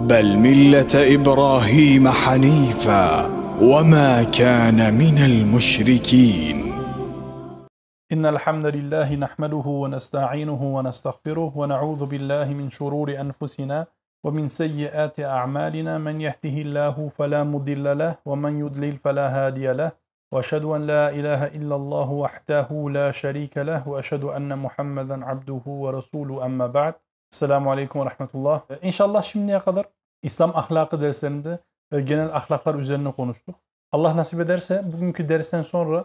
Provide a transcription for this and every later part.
بل ملة إبراهيم حنيفا وما كان من المشركين. إن الحمد لله نحمده ونستعينه ونستغفره ونعوذ بالله من شرور أنفسنا ومن سيئات أعمالنا. من يهده الله فلا مضل له ومن يضلل فلا هادي له. وأشهد أن لا إله إلا الله وحده لا شريك له. وأشهد أن محمدا عبده ورسوله. أما بعد Selamun Aleyküm ve Rahmetullah. Ee, İnşallah şimdiye kadar İslam ahlakı derslerinde e, genel ahlaklar üzerine konuştuk. Allah nasip ederse bugünkü dersten sonra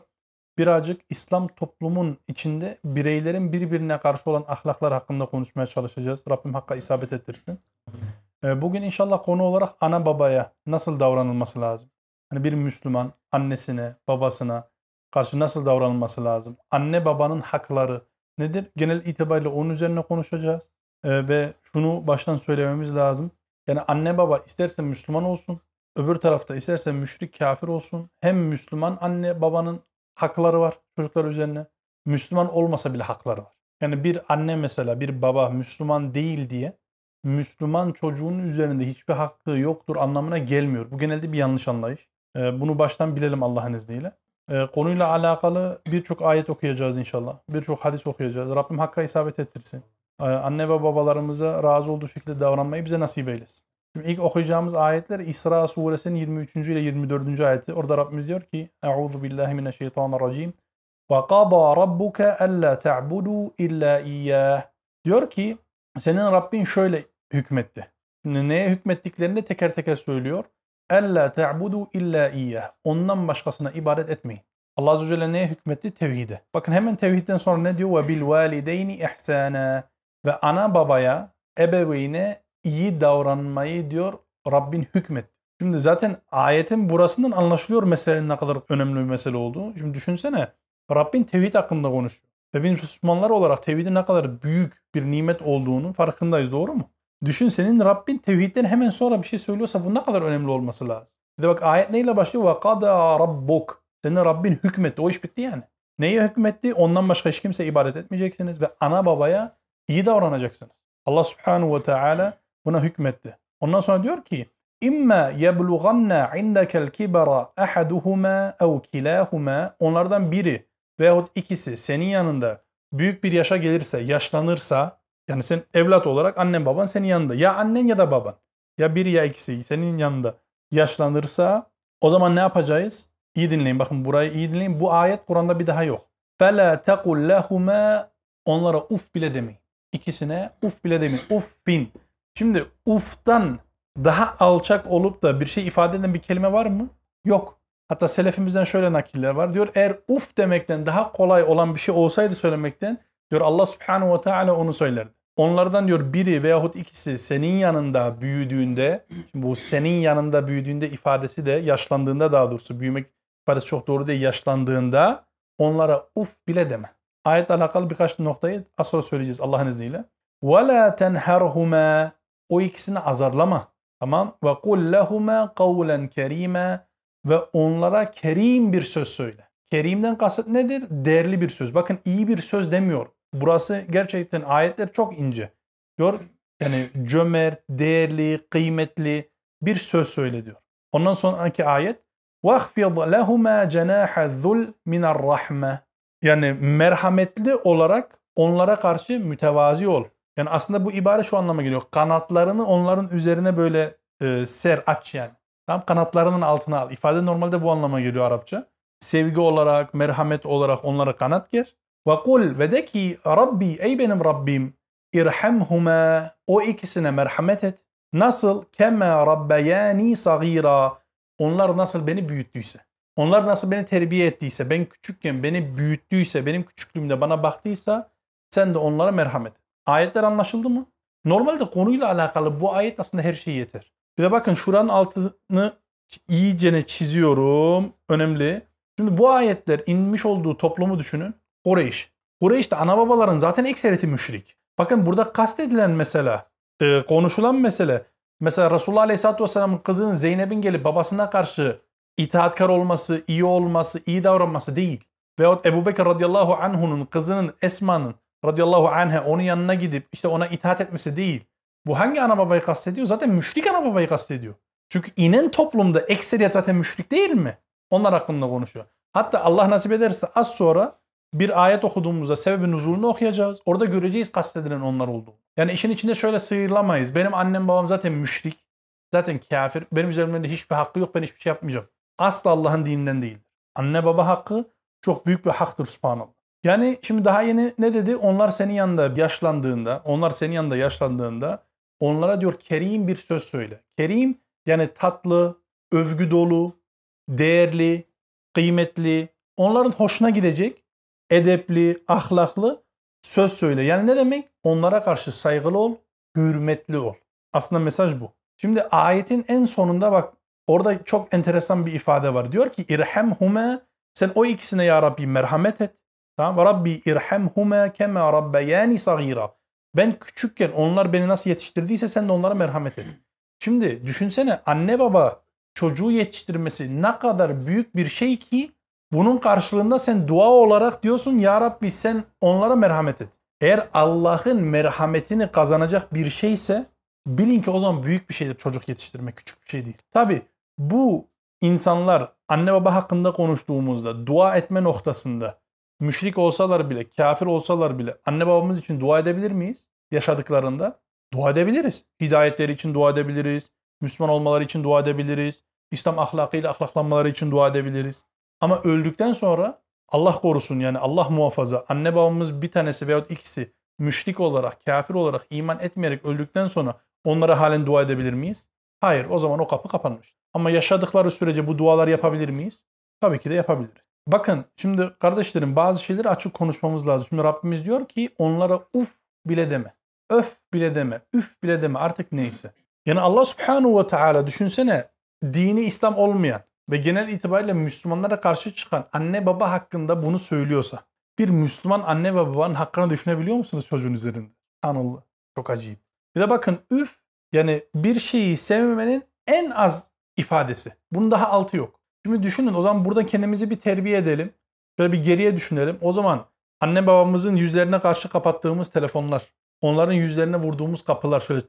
birazcık İslam toplumun içinde bireylerin birbirine karşı olan ahlaklar hakkında konuşmaya çalışacağız. Rabbim hakka isabet ettirsin. Ee, Bugün inşallah konu olarak ana babaya nasıl davranılması lazım? Hani bir Müslüman annesine, babasına karşı nasıl davranılması lazım? Anne babanın hakları nedir? Genel itibariyle onun üzerine konuşacağız. Ee, ve şunu baştan söylememiz lazım. Yani anne baba isterse Müslüman olsun, öbür tarafta isterse müşrik kafir olsun. Hem Müslüman anne babanın hakları var çocuklar üzerine. Müslüman olmasa bile hakları var. Yani bir anne mesela bir baba Müslüman değil diye Müslüman çocuğun üzerinde hiçbir hakkı yoktur anlamına gelmiyor. Bu genelde bir yanlış anlayış. Ee, Bunu baştan bilelim Allah'ın izniyle. Ee, Konuyla alakalı birçok ayet okuyacağız inşallah. Birçok hadis okuyacağız. Rabbim hakka isabet ettirsin. Ee, Anne ve babalarımıza razı olduğu şekilde davranmayı bize nasip eylesin. Şimdi ilk okuyacağımız ayetler İsra suresinin 23. ile 24. ayeti. Orada Rabbimiz diyor ki Euzu billahi mineşşeytanirracim. Ve qada rabbuke alla ta'budu illa iyyah. Diyor ki senin Rabbin şöyle hükmetti. Şimdi neye hükmettiklerini de teker teker söylüyor. Alla ta'budu illa iyyah. Ondan başkasına ibadet etmeyin. Allah Azze ve Celle neye hükmetti? Tevhide. Bakın hemen tevhidden sonra ne diyor? Ve bil valideyni ihsana. Ve ana babaya, ebeveyne iyi davranmayı diyor Rabbin hükmet. Şimdi zaten ayetin burasından anlaşılıyor meselenin ne kadar önemli bir mesele olduğu. Şimdi düşünsene Rabbin tevhid hakkında konuşuyor. Ve biz Müslümanlar olarak tevhidin ne kadar büyük bir nimet olduğunu farkındayız doğru mu? Düşün senin Rabbin tevhidden hemen sonra bir şey söylüyorsa bu ne kadar önemli olması lazım. Bir de bak ayet neyle başlıyor? وَقَدَى rabbuk. Senin Rabbin hükmetti. O iş bitti yani. Neye hükmetti? Ondan başka hiç kimse ibadet etmeyeceksiniz ve ana babaya iyi davranacaksınız. Allah subhanahu ve teala buna hükmetti. Ondan sonra diyor ki İmma yeblughanna indekel kibara ahaduhuma ev kilahuma onlardan biri veyahut ikisi senin yanında büyük bir yaşa gelirse, yaşlanırsa yani sen evlat olarak annen baban senin yanında. Ya annen ya da baban. Ya biri ya ikisi senin yanında yaşlanırsa o zaman ne yapacağız? İyi dinleyin. Bakın burayı iyi dinleyin. Bu ayet Kur'an'da bir daha yok. فَلَا تَقُلْ لَهُمَا Onlara uf bile demeyin. İkisine uf bile demeyin. Uffin. Şimdi uftan daha alçak olup da bir şey ifade eden bir kelime var mı? Yok. Hatta selefimizden şöyle nakiller var. Diyor eğer uf demekten daha kolay olan bir şey olsaydı söylemekten diyor Allah subhanahu ve teala onu söylerdi. Onlardan diyor biri veyahut ikisi senin yanında büyüdüğünde, şimdi bu senin yanında büyüdüğünde ifadesi de yaşlandığında daha doğrusu büyümek ifadesi çok doğru değil yaşlandığında onlara uf bile deme Ayet alakalı birkaç noktayı az sonra söyleyeceğiz Allah'ın izniyle. وَلَا تَنْهَرْهُمَا O ikisini azarlama. Tamam. وَقُلْ لَهُمَا قَوْلًا كَرِيمًا Ve onlara kerim bir söz söyle. Kerimden kasıt nedir? Değerli bir söz. Bakın iyi bir söz demiyor. Burası gerçekten ayetler çok ince. Diyor yani cömert, değerli, kıymetli bir söz söyle diyor. Ondan sonraki ayet وَخْفِضْ لَهُمَا جَنَاحَ الذُّلْ مِنَ الرَّحْمَةِ yani merhametli olarak onlara karşı mütevazi ol. Yani aslında bu ibare şu anlama geliyor. Kanatlarını onların üzerine böyle e, ser, aç yani. Tamam kanatlarının altına al. İfade normalde bu anlama geliyor Arapça. Sevgi olarak, merhamet olarak onlara kanat ger. Ve kul ve de ki Rabbi ey benim Rabbim irhamhuma o ikisine merhamet et. Nasıl? Kema rabbayani sagira. Onlar nasıl beni büyüttüyse. Onlar nasıl beni terbiye ettiyse, ben küçükken beni büyüttüyse, benim küçüklüğümde bana baktıysa sen de onlara merhamet et. Ayetler anlaşıldı mı? Normalde konuyla alakalı bu ayet aslında her şeyi yeter. Bir de bakın şuranın altını iyicene çiziyorum. Önemli. Şimdi bu ayetler inmiş olduğu toplumu düşünün. Kureyş. Kureyş'te ana babaların zaten ekseriyeti müşrik. Bakın burada kastedilen mesela, e, konuşulan mesele, mesela Resulullah Aleyhisselatü Vesselam'ın kızının Zeynep'in gelip babasına karşı itaatkar olması, iyi olması, iyi davranması değil. Veyahut Ebu Bekir radıyallahu anh'unun kızının Esma'nın radıyallahu anh'a onun yanına gidip işte ona itaat etmesi değil. Bu hangi ana babayı kastediyor? Zaten müşrik ana babayı kastediyor. Çünkü inen toplumda ekseriyet zaten müşrik değil mi? Onlar hakkında konuşuyor. Hatta Allah nasip ederse az sonra bir ayet okuduğumuzda sebebi nuzulunu okuyacağız. Orada göreceğiz kastedilen onlar olduğunu. Yani işin içinde şöyle sıyrılamayız. Benim annem babam zaten müşrik. Zaten kafir. Benim üzerimde hiçbir hakkı yok. Ben hiçbir şey yapmayacağım. Asla Allah'ın dininden değil. Anne baba hakkı çok büyük bir haktır subhanallah. Yani şimdi daha yeni ne dedi? Onlar senin yanında yaşlandığında, onlar senin yanında yaşlandığında onlara diyor kerim bir söz söyle. Kerim yani tatlı, övgü dolu, değerli, kıymetli, onların hoşuna gidecek, edepli, ahlaklı söz söyle. Yani ne demek? Onlara karşı saygılı ol, hürmetli ol. Aslında mesaj bu. Şimdi ayetin en sonunda bak orada çok enteresan bir ifade var. Diyor ki irhamhuma sen o ikisine ya Rabbi merhamet et. Tamam Rabbi irhamhuma kema rabbayani sagira. Ben küçükken onlar beni nasıl yetiştirdiyse sen de onlara merhamet et. Şimdi düşünsene anne baba çocuğu yetiştirmesi ne kadar büyük bir şey ki bunun karşılığında sen dua olarak diyorsun ya Rabbi sen onlara merhamet et. Eğer Allah'ın merhametini kazanacak bir şeyse bilin ki o zaman büyük bir şeydir çocuk yetiştirmek küçük bir şey değil. Tabi bu insanlar anne baba hakkında konuştuğumuzda dua etme noktasında müşrik olsalar bile, kafir olsalar bile anne babamız için dua edebilir miyiz? Yaşadıklarında dua edebiliriz. Hidayetleri için dua edebiliriz. Müslüman olmaları için dua edebiliriz. İslam ahlakıyla ahlaklanmaları için dua edebiliriz. Ama öldükten sonra Allah korusun yani Allah muhafaza anne babamız bir tanesi veyahut ikisi müşrik olarak, kafir olarak iman etmeyerek öldükten sonra onlara halen dua edebilir miyiz? Hayır o zaman o kapı kapanmış. Ama yaşadıkları sürece bu dualar yapabilir miyiz? Tabii ki de yapabiliriz. Bakın şimdi kardeşlerim bazı şeyleri açık konuşmamız lazım. Şimdi Rabbimiz diyor ki onlara uf bile deme. Öf bile deme. Üf bile deme artık neyse. Yani Allah subhanahu ve teala düşünsene dini İslam olmayan ve genel itibariyle Müslümanlara karşı çıkan anne baba hakkında bunu söylüyorsa bir Müslüman anne ve babanın hakkını düşünebiliyor musunuz çocuğun üzerinde? Anıllı. Çok acayip. Bir de bakın üf yani bir şeyi sevmemenin en az ifadesi. Bunun daha altı yok. Şimdi düşünün o zaman burada kendimizi bir terbiye edelim. Şöyle bir geriye düşünelim. O zaman anne babamızın yüzlerine karşı kapattığımız telefonlar, onların yüzlerine vurduğumuz kapılar, şöyle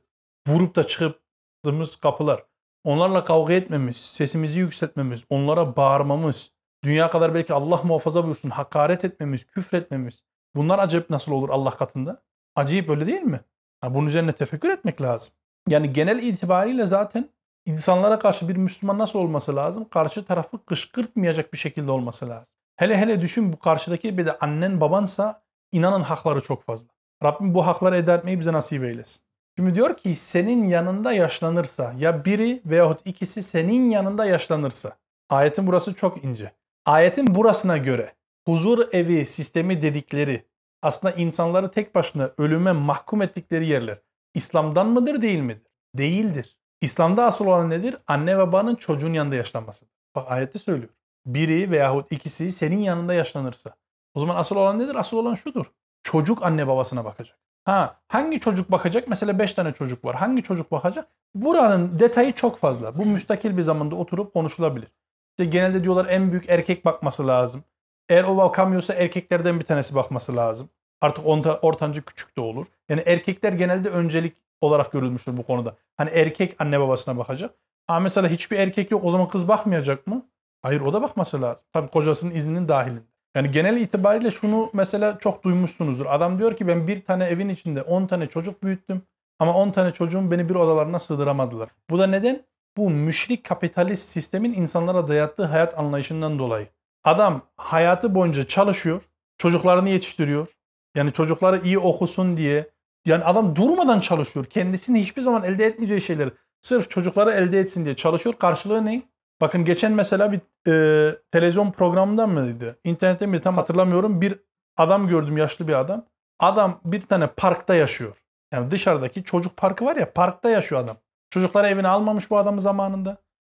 vurup da çıktığımız kapılar, onlarla kavga etmemiz, sesimizi yükseltmemiz, onlara bağırmamız, dünya kadar belki Allah muhafaza buyursun hakaret etmemiz, küfretmemiz. Bunlar acayip nasıl olur Allah katında? Acayip öyle değil mi? Ha, bunun üzerine tefekkür etmek lazım. Yani genel itibariyle zaten insanlara karşı bir Müslüman nasıl olması lazım? Karşı tarafı kışkırtmayacak bir şekilde olması lazım. Hele hele düşün bu karşıdaki bir de annen babansa inanın hakları çok fazla. Rabbim bu hakları eda etmeyi bize nasip eylesin. Şimdi diyor ki senin yanında yaşlanırsa ya biri veyahut ikisi senin yanında yaşlanırsa. Ayetin burası çok ince. Ayetin burasına göre huzur evi sistemi dedikleri aslında insanları tek başına ölüme mahkum ettikleri yerler İslam'dan mıdır değil midir? Değildir. İslam'da asıl olan nedir? Anne babanın çocuğun yanında yaşlanmasıdır. Bak ayette söylüyor. Biri veyahut ikisi senin yanında yaşlanırsa. O zaman asıl olan nedir? Asıl olan şudur. Çocuk anne babasına bakacak. Ha, hangi çocuk bakacak? Mesela 5 tane çocuk var. Hangi çocuk bakacak? Buranın detayı çok fazla. Bu müstakil bir zamanda oturup konuşulabilir. İşte genelde diyorlar en büyük erkek bakması lazım. Eğer o bakamıyorsa erkeklerden bir tanesi bakması lazım. Artık ortancı küçük de olur. Yani erkekler genelde öncelik olarak görülmüştür bu konuda. Hani erkek anne babasına bakacak. Ama mesela hiçbir erkek yok o zaman kız bakmayacak mı? Hayır o da bakması lazım. Tabii kocasının izninin dahilinde. Yani genel itibariyle şunu mesela çok duymuşsunuzdur. Adam diyor ki ben bir tane evin içinde 10 tane çocuk büyüttüm. Ama 10 tane çocuğum beni bir odalarına sığdıramadılar. Bu da neden? Bu müşrik kapitalist sistemin insanlara dayattığı hayat anlayışından dolayı. Adam hayatı boyunca çalışıyor, çocuklarını yetiştiriyor. Yani çocukları iyi okusun diye. Yani adam durmadan çalışıyor. Kendisini hiçbir zaman elde etmeyeceği şeyleri sırf çocukları elde etsin diye çalışıyor. Karşılığı ne? Bakın geçen mesela bir e, televizyon programından mıydı? İnternette mi tam hatırlamıyorum. Bir adam gördüm yaşlı bir adam. Adam bir tane parkta yaşıyor. Yani dışarıdaki çocuk parkı var ya parkta yaşıyor adam. Çocukları evine almamış bu adamı zamanında.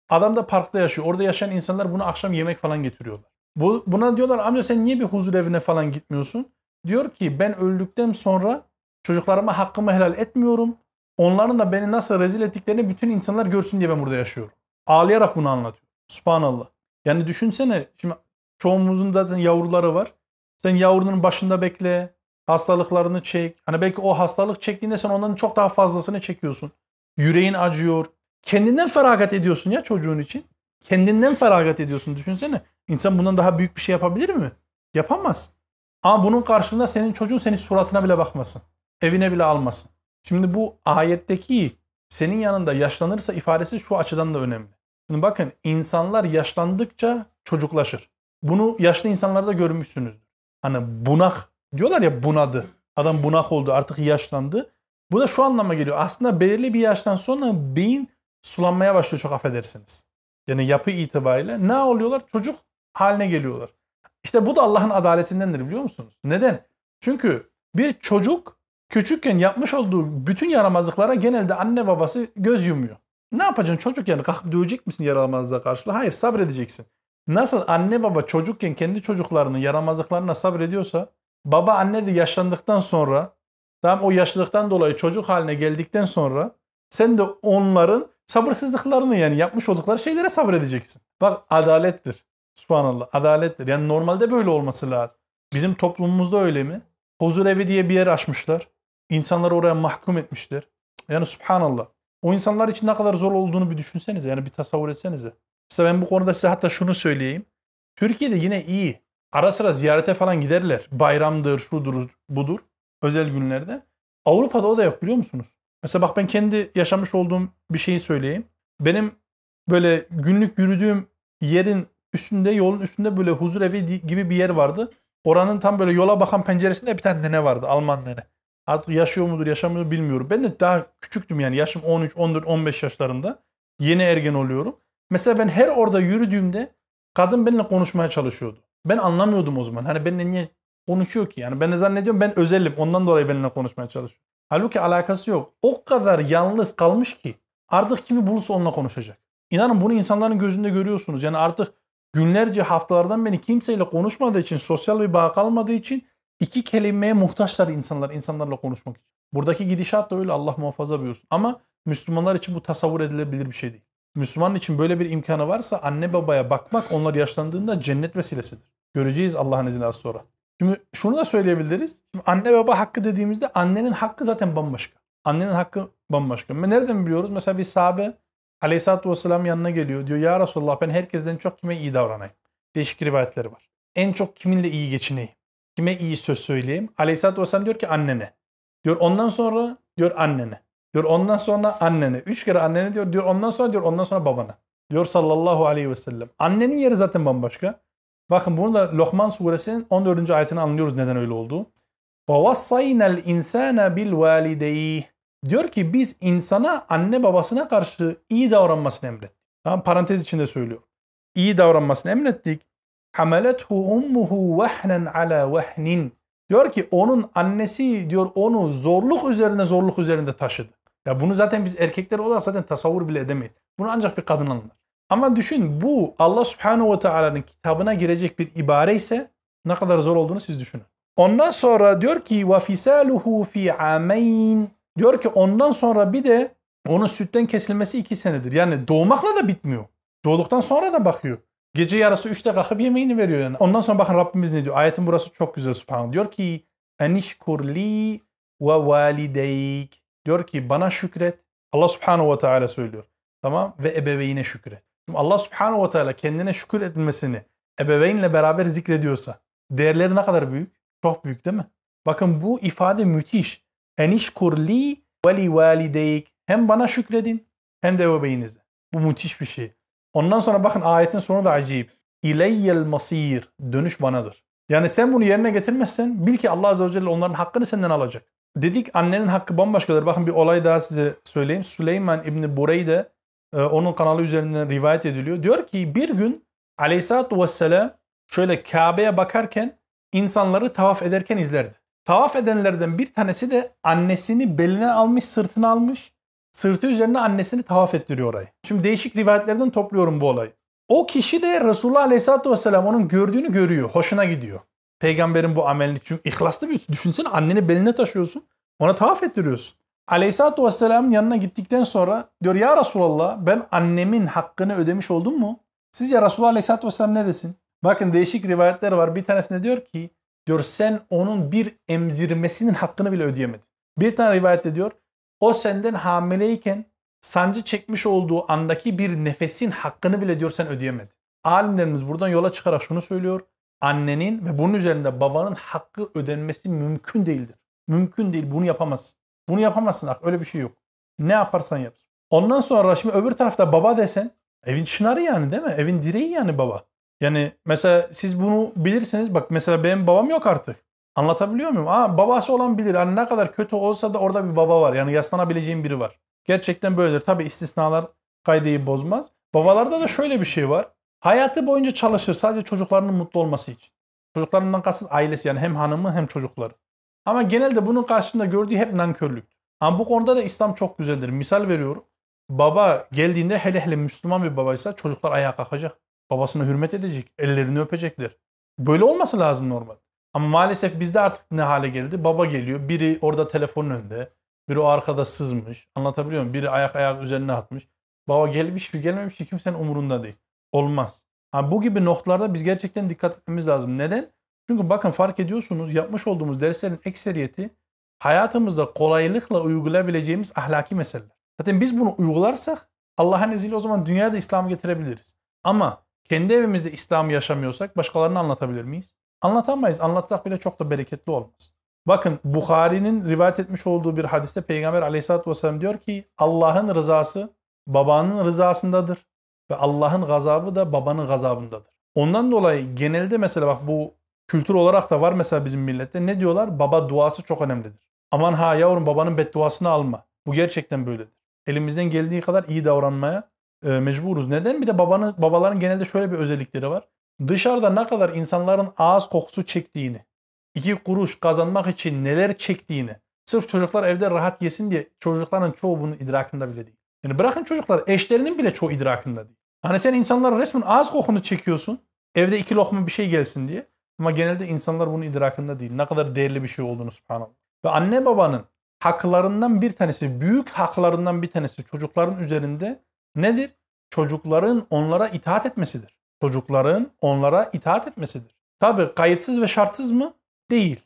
Adam da parkta yaşıyor. Orada yaşayan insanlar bunu akşam yemek falan getiriyorlar. Bu, buna diyorlar amca sen niye bir huzur evine falan gitmiyorsun? Diyor ki ben öldükten sonra çocuklarıma hakkımı helal etmiyorum. Onların da beni nasıl rezil ettiklerini bütün insanlar görsün diye ben burada yaşıyorum. Ağlayarak bunu anlatıyor. Subhanallah. Yani düşünsene şimdi çoğumuzun zaten yavruları var. Sen yavrunun başında bekle. Hastalıklarını çek. Hani belki o hastalık çektiğinde sen onların çok daha fazlasını çekiyorsun. Yüreğin acıyor. Kendinden feragat ediyorsun ya çocuğun için. Kendinden feragat ediyorsun düşünsene. İnsan bundan daha büyük bir şey yapabilir mi? Yapamaz. Ama bunun karşılığında senin çocuğun senin suratına bile bakmasın. Evine bile almasın. Şimdi bu ayetteki senin yanında yaşlanırsa ifadesi şu açıdan da önemli. Şimdi bakın insanlar yaşlandıkça çocuklaşır. Bunu yaşlı insanlarda görmüşsünüzdür. Hani bunak diyorlar ya bunadı. Adam bunak oldu artık yaşlandı. Bu da şu anlama geliyor. Aslında belirli bir yaştan sonra beyin sulanmaya başlıyor çok affedersiniz. Yani yapı itibariyle ne oluyorlar? Çocuk haline geliyorlar. İşte bu da Allah'ın adaletindendir biliyor musunuz? Neden? Çünkü bir çocuk küçükken yapmış olduğu bütün yaramazlıklara genelde anne babası göz yumuyor. Ne yapacaksın çocuk yani kalkıp dövecek misin yaramazlığa karşı? Hayır sabredeceksin. Nasıl anne baba çocukken kendi çocuklarının yaramazlıklarına sabrediyorsa baba anne de yaşlandıktan sonra tam o yaşlılıktan dolayı çocuk haline geldikten sonra sen de onların sabırsızlıklarını yani yapmış oldukları şeylere sabredeceksin. Bak adalettir. Subhanallah adalettir. Yani normalde böyle olması lazım. Bizim toplumumuzda öyle mi? Huzur evi diye bir yer açmışlar. İnsanları oraya mahkum etmişler. Yani subhanallah. O insanlar için ne kadar zor olduğunu bir düşünsenize. Yani bir tasavvur etsenize. Mesela ben bu konuda size hatta şunu söyleyeyim. Türkiye'de yine iyi. Ara sıra ziyarete falan giderler. Bayramdır, şudur, budur. Özel günlerde. Avrupa'da o da yok biliyor musunuz? Mesela bak ben kendi yaşamış olduğum bir şeyi söyleyeyim. Benim böyle günlük yürüdüğüm yerin üstünde, yolun üstünde böyle huzur evi gibi bir yer vardı. Oranın tam böyle yola bakan penceresinde bir tane nene vardı. Alman nene. Artık yaşıyor mudur, yaşamıyor mudur bilmiyorum. Ben de daha küçüktüm yani. Yaşım 13, 14, 15 yaşlarında. Yeni ergen oluyorum. Mesela ben her orada yürüdüğümde kadın benimle konuşmaya çalışıyordu. Ben anlamıyordum o zaman. Hani benimle niye konuşuyor ki? Yani ben de zannediyorum ben özelim. Ondan dolayı benimle konuşmaya çalışıyor. Halbuki alakası yok. O kadar yalnız kalmış ki artık kimi bulursa onunla konuşacak. İnanın bunu insanların gözünde görüyorsunuz. Yani artık günlerce haftalardan beri kimseyle konuşmadığı için, sosyal bir bağ kalmadığı için iki kelimeye muhtaçlar insanlar insanlarla konuşmak için. Buradaki gidişat da öyle Allah muhafaza buyursun. Ama Müslümanlar için bu tasavvur edilebilir bir şey değil. Müslüman için böyle bir imkanı varsa anne babaya bakmak onlar yaşlandığında cennet vesilesidir. Göreceğiz Allah'ın izniyle az sonra. Şimdi şunu da söyleyebiliriz. Şimdi anne baba hakkı dediğimizde annenin hakkı zaten bambaşka. Annenin hakkı bambaşka. Nereden biliyoruz? Mesela bir sahabe Aleyhisselatü Vesselam yanına geliyor. Diyor ya Resulullah ben herkesten çok kime iyi davranayım. Değişik rivayetleri var. En çok kiminle iyi geçineyim. Kime iyi söz söyleyeyim. Aleyhisselatü Vesselam diyor ki annene. Diyor ondan sonra diyor annene. Diyor ondan sonra annene. Üç kere annene diyor. Diyor ondan sonra diyor ondan sonra babana. Diyor sallallahu aleyhi ve sellem. Annenin yeri zaten bambaşka. Bakın bunu da Lokman suresinin 14. ayetini anlıyoruz neden öyle olduğu. وَوَصَّيْنَا الْاِنْسَانَ بِالْوَالِدَيْهِ Diyor ki biz insana anne babasına karşı iyi davranmasını emrettik. Tamam parantez içinde söylüyor. İyi davranmasını emrettik. Hamelethu ummuhu vehnen ala vehnin. Diyor ki onun annesi diyor onu zorluk üzerine zorluk üzerinde taşıdı. Ya bunu zaten biz erkekler olarak zaten tasavvur bile edemeyiz. Bunu ancak bir kadın anlar. Ama düşün bu Allah subhanahu ve teala'nın kitabına girecek bir ibare ise ne kadar zor olduğunu siz düşünün. Ondan sonra diyor ki وَفِسَالُهُ فِي عَامَيْنِ Diyor ki ondan sonra bir de onun sütten kesilmesi iki senedir. Yani doğmakla da bitmiyor. Doğduktan sonra da bakıyor. Gece yarısı üçte kalkıp yemeğini veriyor yani. Ondan sonra bakın Rabbimiz ne diyor? Ayetin burası çok güzel subhanallah. Diyor ki enişkurli ve valideyk. Diyor ki bana şükret. Allah subhanahu ve teala söylüyor. Tamam ve ebeveyine şükret. Şimdi Allah subhanahu ve teala kendine şükür etmesini ebeveynle beraber zikrediyorsa değerleri ne kadar büyük? Çok büyük değil mi? Bakın bu ifade müthiş. Enişkur li ve li valideyk. Hem bana şükredin hem de ebeveyninize. Bu müthiş bir şey. Ondan sonra bakın ayetin sonu da acayip. İleyyel masir. Dönüş banadır. Yani sen bunu yerine getirmezsen bil ki Allah Azze ve Celle onların hakkını senden alacak. Dedik annenin hakkı bambaşkadır. Bakın bir olay daha size söyleyeyim. Süleyman İbni Bureyde e, onun kanalı üzerinden rivayet ediliyor. Diyor ki bir gün Aleyhisselatü Vesselam şöyle Kabe'ye bakarken insanları tavaf ederken izlerdi. Tavaf edenlerden bir tanesi de annesini beline almış, sırtına almış. Sırtı üzerine annesini tavaf ettiriyor orayı. Şimdi değişik rivayetlerden topluyorum bu olayı. O kişi de Resulullah Aleyhisselatü Vesselam onun gördüğünü görüyor. Hoşuna gidiyor. Peygamberin bu amelini. Çünkü ihlaslı bir düşünsene anneni beline taşıyorsun. Ona tavaf ettiriyorsun. Aleyhisselatü Vesselam yanına gittikten sonra diyor ya Resulallah ben annemin hakkını ödemiş oldum mu? Sizce Resulullah Aleyhisselatü Vesselam ne desin? Bakın değişik rivayetler var. Bir tanesinde diyor ki Diyor sen onun bir emzirmesinin hakkını bile ödeyemedin. Bir tane rivayet ediyor. O senden hamileyken sancı çekmiş olduğu andaki bir nefesin hakkını bile diyor sen ödeyemedin. Alimlerimiz buradan yola çıkarak şunu söylüyor. Annenin ve bunun üzerinde babanın hakkı ödenmesi mümkün değildir. Mümkün değil. Bunu yapamazsın. Bunu yapamazsın. Öyle bir şey yok. Ne yaparsan yap. Ondan sonra şimdi öbür tarafta baba desen evin çınarı yani değil mi? Evin direği yani baba. Yani mesela siz bunu bilirsiniz. Bak mesela benim babam yok artık. Anlatabiliyor muyum? Aa, babası olan bilir. Yani ne kadar kötü olsa da orada bir baba var. Yani yaslanabileceğim biri var. Gerçekten böyledir. Tabi istisnalar kaydeyi bozmaz. Babalarda da şöyle bir şey var. Hayatı boyunca çalışır sadece çocuklarının mutlu olması için. Çocuklarından kasıt ailesi yani hem hanımı hem çocukları. Ama genelde bunun karşısında gördüğü hep nankörlük. Ama bu konuda da İslam çok güzeldir. Misal veriyorum. Baba geldiğinde hele hele Müslüman bir babaysa çocuklar ayağa kalkacak. Babasına hürmet edecek. Ellerini öpecekler. Böyle olması lazım normal. Ama maalesef bizde artık ne hale geldi? Baba geliyor. Biri orada telefonun önünde. Biri o arkada sızmış. Anlatabiliyor muyum? Biri ayak ayak üzerine atmış. Baba gelmiş mi gelmemiş mi kimsenin umurunda değil. Olmaz. Ha, bu gibi noktalarda biz gerçekten dikkat etmemiz lazım. Neden? Çünkü bakın fark ediyorsunuz yapmış olduğumuz derslerin ekseriyeti hayatımızda kolaylıkla uygulayabileceğimiz ahlaki meseleler. Zaten biz bunu uygularsak Allah'ın izniyle o zaman dünyada İslam'ı getirebiliriz. Ama kendi evimizde İslam'ı yaşamıyorsak başkalarına anlatabilir miyiz? Anlatamayız. Anlatsak bile çok da bereketli olmaz. Bakın Bukhari'nin rivayet etmiş olduğu bir hadiste Peygamber aleyhissalatü vesselam diyor ki Allah'ın rızası babanın rızasındadır ve Allah'ın gazabı da babanın gazabındadır. Ondan dolayı genelde mesela bak bu kültür olarak da var mesela bizim millette ne diyorlar? Baba duası çok önemlidir. Aman ha yavrum babanın bedduasını alma. Bu gerçekten böyledir. Elimizden geldiği kadar iyi davranmaya e, mecburuz. Neden? Bir de babanın, babaların genelde şöyle bir özellikleri var. Dışarıda ne kadar insanların ağız kokusu çektiğini, iki kuruş kazanmak için neler çektiğini, sırf çocuklar evde rahat yesin diye çocukların çoğu bunun idrakında bile değil. Yani bırakın çocuklar eşlerinin bile çoğu idrakında değil. Hani sen insanlara resmen ağız kokunu çekiyorsun. Evde iki lokma bir şey gelsin diye. Ama genelde insanlar bunun idrakında değil. Ne kadar değerli bir şey olduğunu subhanallah. Ve anne babanın haklarından bir tanesi, büyük haklarından bir tanesi çocukların üzerinde nedir? Çocukların onlara itaat etmesidir. Çocukların onlara itaat etmesidir. Tabi kayıtsız ve şartsız mı? Değil.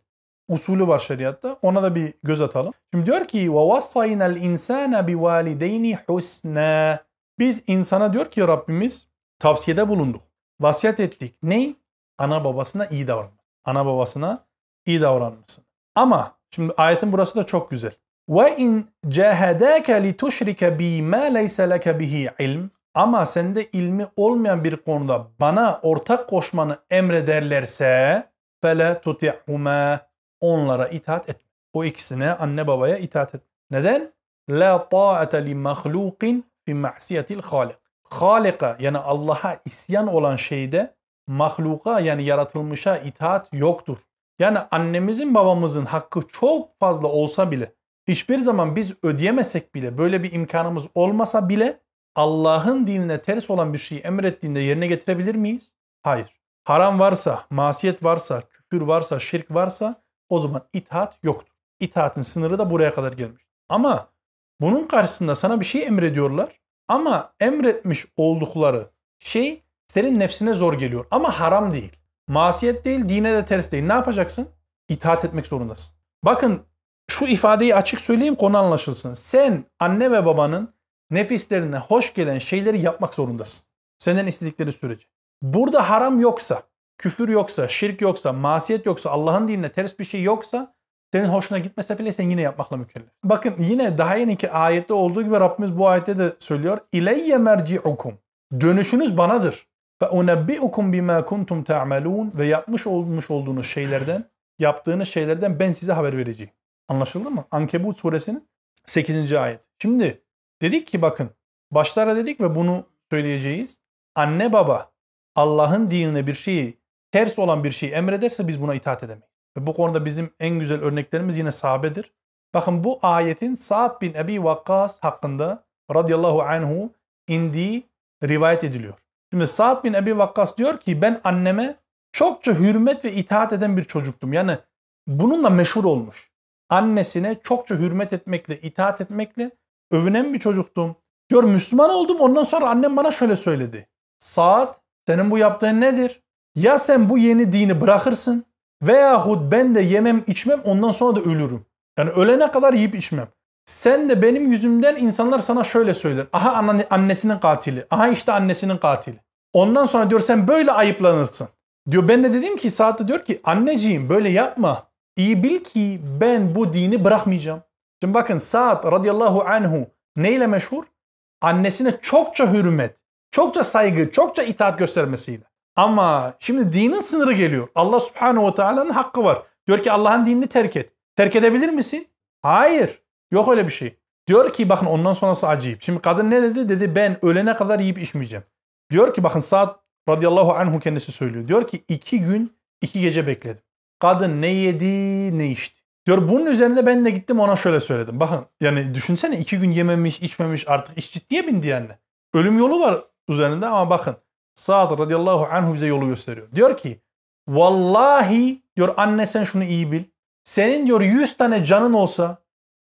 Usulü var şeriatta. Ona da bir göz atalım. Şimdi diyor ki وَوَصَّيْنَا الْاِنْسَانَ بِوَالِدَيْنِ حُسْنًا Biz insana diyor ki Rabbimiz tavsiyede bulunduk. Vasiyet ettik. Ney? Ana babasına iyi davranması. Ana babasına iyi davranması. Ama şimdi ayetin burası da çok güzel. وَاِنْ جَاهَدَاكَ لِتُشْرِكَ بِي مَا لَيْسَ لَكَ بِهِ ilm ama sende ilmi olmayan bir konuda bana ortak koşmanı emrederlerse fele tuti'huma onlara itaat et. O ikisine anne babaya itaat et. Neden? La ta'ate li mahlukin fi ma'siyetil halik. Halika yani Allah'a isyan olan şeyde mahluka yani yaratılmışa itaat yoktur. Yani annemizin babamızın hakkı çok fazla olsa bile hiçbir zaman biz ödeyemesek bile böyle bir imkanımız olmasa bile Allah'ın dinine ters olan bir şeyi emrettiğinde yerine getirebilir miyiz? Hayır. Haram varsa, masiyet varsa, küfür varsa, şirk varsa o zaman itaat yoktur. İtaatın sınırı da buraya kadar gelmiş. Ama bunun karşısında sana bir şey emrediyorlar ama emretmiş oldukları şey senin nefsine zor geliyor ama haram değil. Masiyet değil, dine de ters değil. Ne yapacaksın? İtaat etmek zorundasın. Bakın şu ifadeyi açık söyleyeyim konu anlaşılsın. Sen anne ve babanın nefislerine hoş gelen şeyleri yapmak zorundasın. Senden istedikleri sürece. Burada haram yoksa, küfür yoksa, şirk yoksa, masiyet yoksa, Allah'ın dinine ters bir şey yoksa senin hoşuna gitmese bile sen yine yapmakla mükellef. Bakın yine daha yeniki ayette olduğu gibi Rabbimiz bu ayette de söylüyor. İleyye merci'ukum. Dönüşünüz banadır. Ve unebbi'ukum bima kuntum ta'malun ve yapmış olmuş olduğunuz şeylerden, yaptığınız şeylerden ben size haber vereceğim. Anlaşıldı mı? Ankebut suresinin 8. ayet. Şimdi dedik ki bakın başlara dedik ve bunu söyleyeceğiz. Anne baba Allah'ın dinine bir şeyi ters olan bir şeyi emrederse biz buna itaat edemeyiz. Ve bu konuda bizim en güzel örneklerimiz yine sahabedir. Bakın bu ayetin Sa'd bin Ebi Vakkas hakkında radıyallahu anhu indiği rivayet ediliyor. Şimdi Sa'd bin Ebi Vakkas diyor ki ben anneme çokça hürmet ve itaat eden bir çocuktum. Yani bununla meşhur olmuş. Annesine çokça hürmet etmekle, itaat etmekle övünen bir çocuktum. Diyor Müslüman oldum ondan sonra annem bana şöyle söyledi. Saat senin bu yaptığın nedir? Ya sen bu yeni dini bırakırsın Veyahut ben de yemem içmem ondan sonra da ölürüm. Yani ölene kadar yiyip içmem. Sen de benim yüzümden insanlar sana şöyle söyler. Aha annesinin katili. Aha işte annesinin katili. Ondan sonra diyor sen böyle ayıplanırsın. Diyor ben de dedim ki saatte diyor ki anneciğim böyle yapma. İyi bil ki ben bu dini bırakmayacağım. Şimdi bakın Sa'd radıyallahu anhu neyle meşhur? Annesine çokça hürmet, çokça saygı, çokça itaat göstermesiyle. Ama şimdi dinin sınırı geliyor. Allah subhanahu ve teala'nın hakkı var. Diyor ki Allah'ın dinini terk et. Terk edebilir misin? Hayır. Yok öyle bir şey. Diyor ki bakın ondan sonrası acayip. Şimdi kadın ne dedi? Dedi ben ölene kadar yiyip içmeyeceğim. Diyor ki bakın Sa'd radıyallahu anhu kendisi söylüyor. Diyor ki iki gün iki gece bekledim. Kadın ne yedi ne içti. Diyor bunun üzerinde ben de gittim ona şöyle söyledim. Bakın yani düşünsene iki gün yememiş içmemiş artık iş ciddiye bindi yani. Ölüm yolu var üzerinde ama bakın Sa'd radıyallahu anhu bize yolu gösteriyor. Diyor ki vallahi diyor anne sen şunu iyi bil. Senin diyor 100 tane canın olsa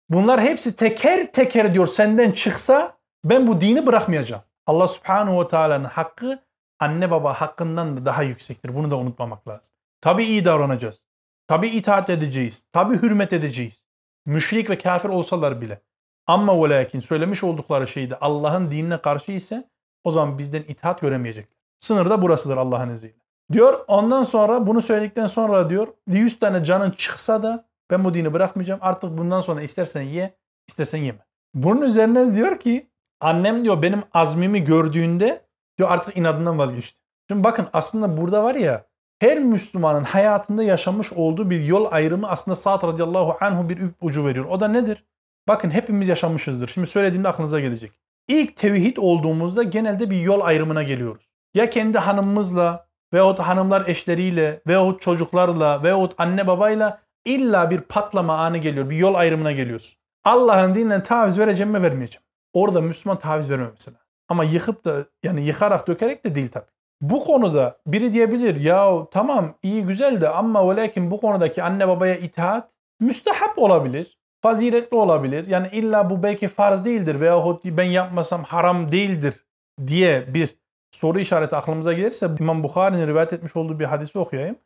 bunlar hepsi teker teker diyor senden çıksa ben bu dini bırakmayacağım. Allah subhanahu ve teala'nın hakkı anne baba hakkından da daha yüksektir. Bunu da unutmamak lazım. Tabi iyi davranacağız. Tabi itaat edeceğiz. Tabi hürmet edeceğiz. Müşrik ve kafir olsalar bile. Ama ve lakin söylemiş oldukları şeyde Allah'ın dinine karşı ise o zaman bizden itaat göremeyecekler. Sınır da burasıdır Allah'ın izniyle. Diyor ondan sonra bunu söyledikten sonra diyor 100 tane canın çıksa da ben bu dini bırakmayacağım. Artık bundan sonra istersen ye, istersen yeme. Bunun üzerine diyor ki annem diyor benim azmimi gördüğünde diyor artık inadından vazgeçti. Şimdi bakın aslında burada var ya her Müslümanın hayatında yaşamış olduğu bir yol ayrımı aslında Sa'd radıyallahu anhu bir ipucu veriyor. O da nedir? Bakın hepimiz yaşamışızdır. Şimdi söylediğimde aklınıza gelecek. İlk tevhid olduğumuzda genelde bir yol ayrımına geliyoruz. Ya kendi hanımımızla veyahut hanımlar eşleriyle veyahut çocuklarla veyahut anne babayla illa bir patlama anı geliyor. Bir yol ayrımına geliyoruz. Allah'ın dininden taviz vereceğim mi vermeyeceğim. Orada Müslüman taviz vermemesi lazım. Ama yıkıp da yani yıkarak dökerek de değil tabi. Bu konuda biri diyebilir ya tamam iyi güzel de ama ve lakin bu konudaki anne babaya itaat müstehap olabilir. Faziletli olabilir. Yani illa bu belki farz değildir veyahut ben yapmasam haram değildir diye bir soru işareti aklımıza gelirse İmam Bukhari'nin rivayet etmiş olduğu bir hadisi okuyayım.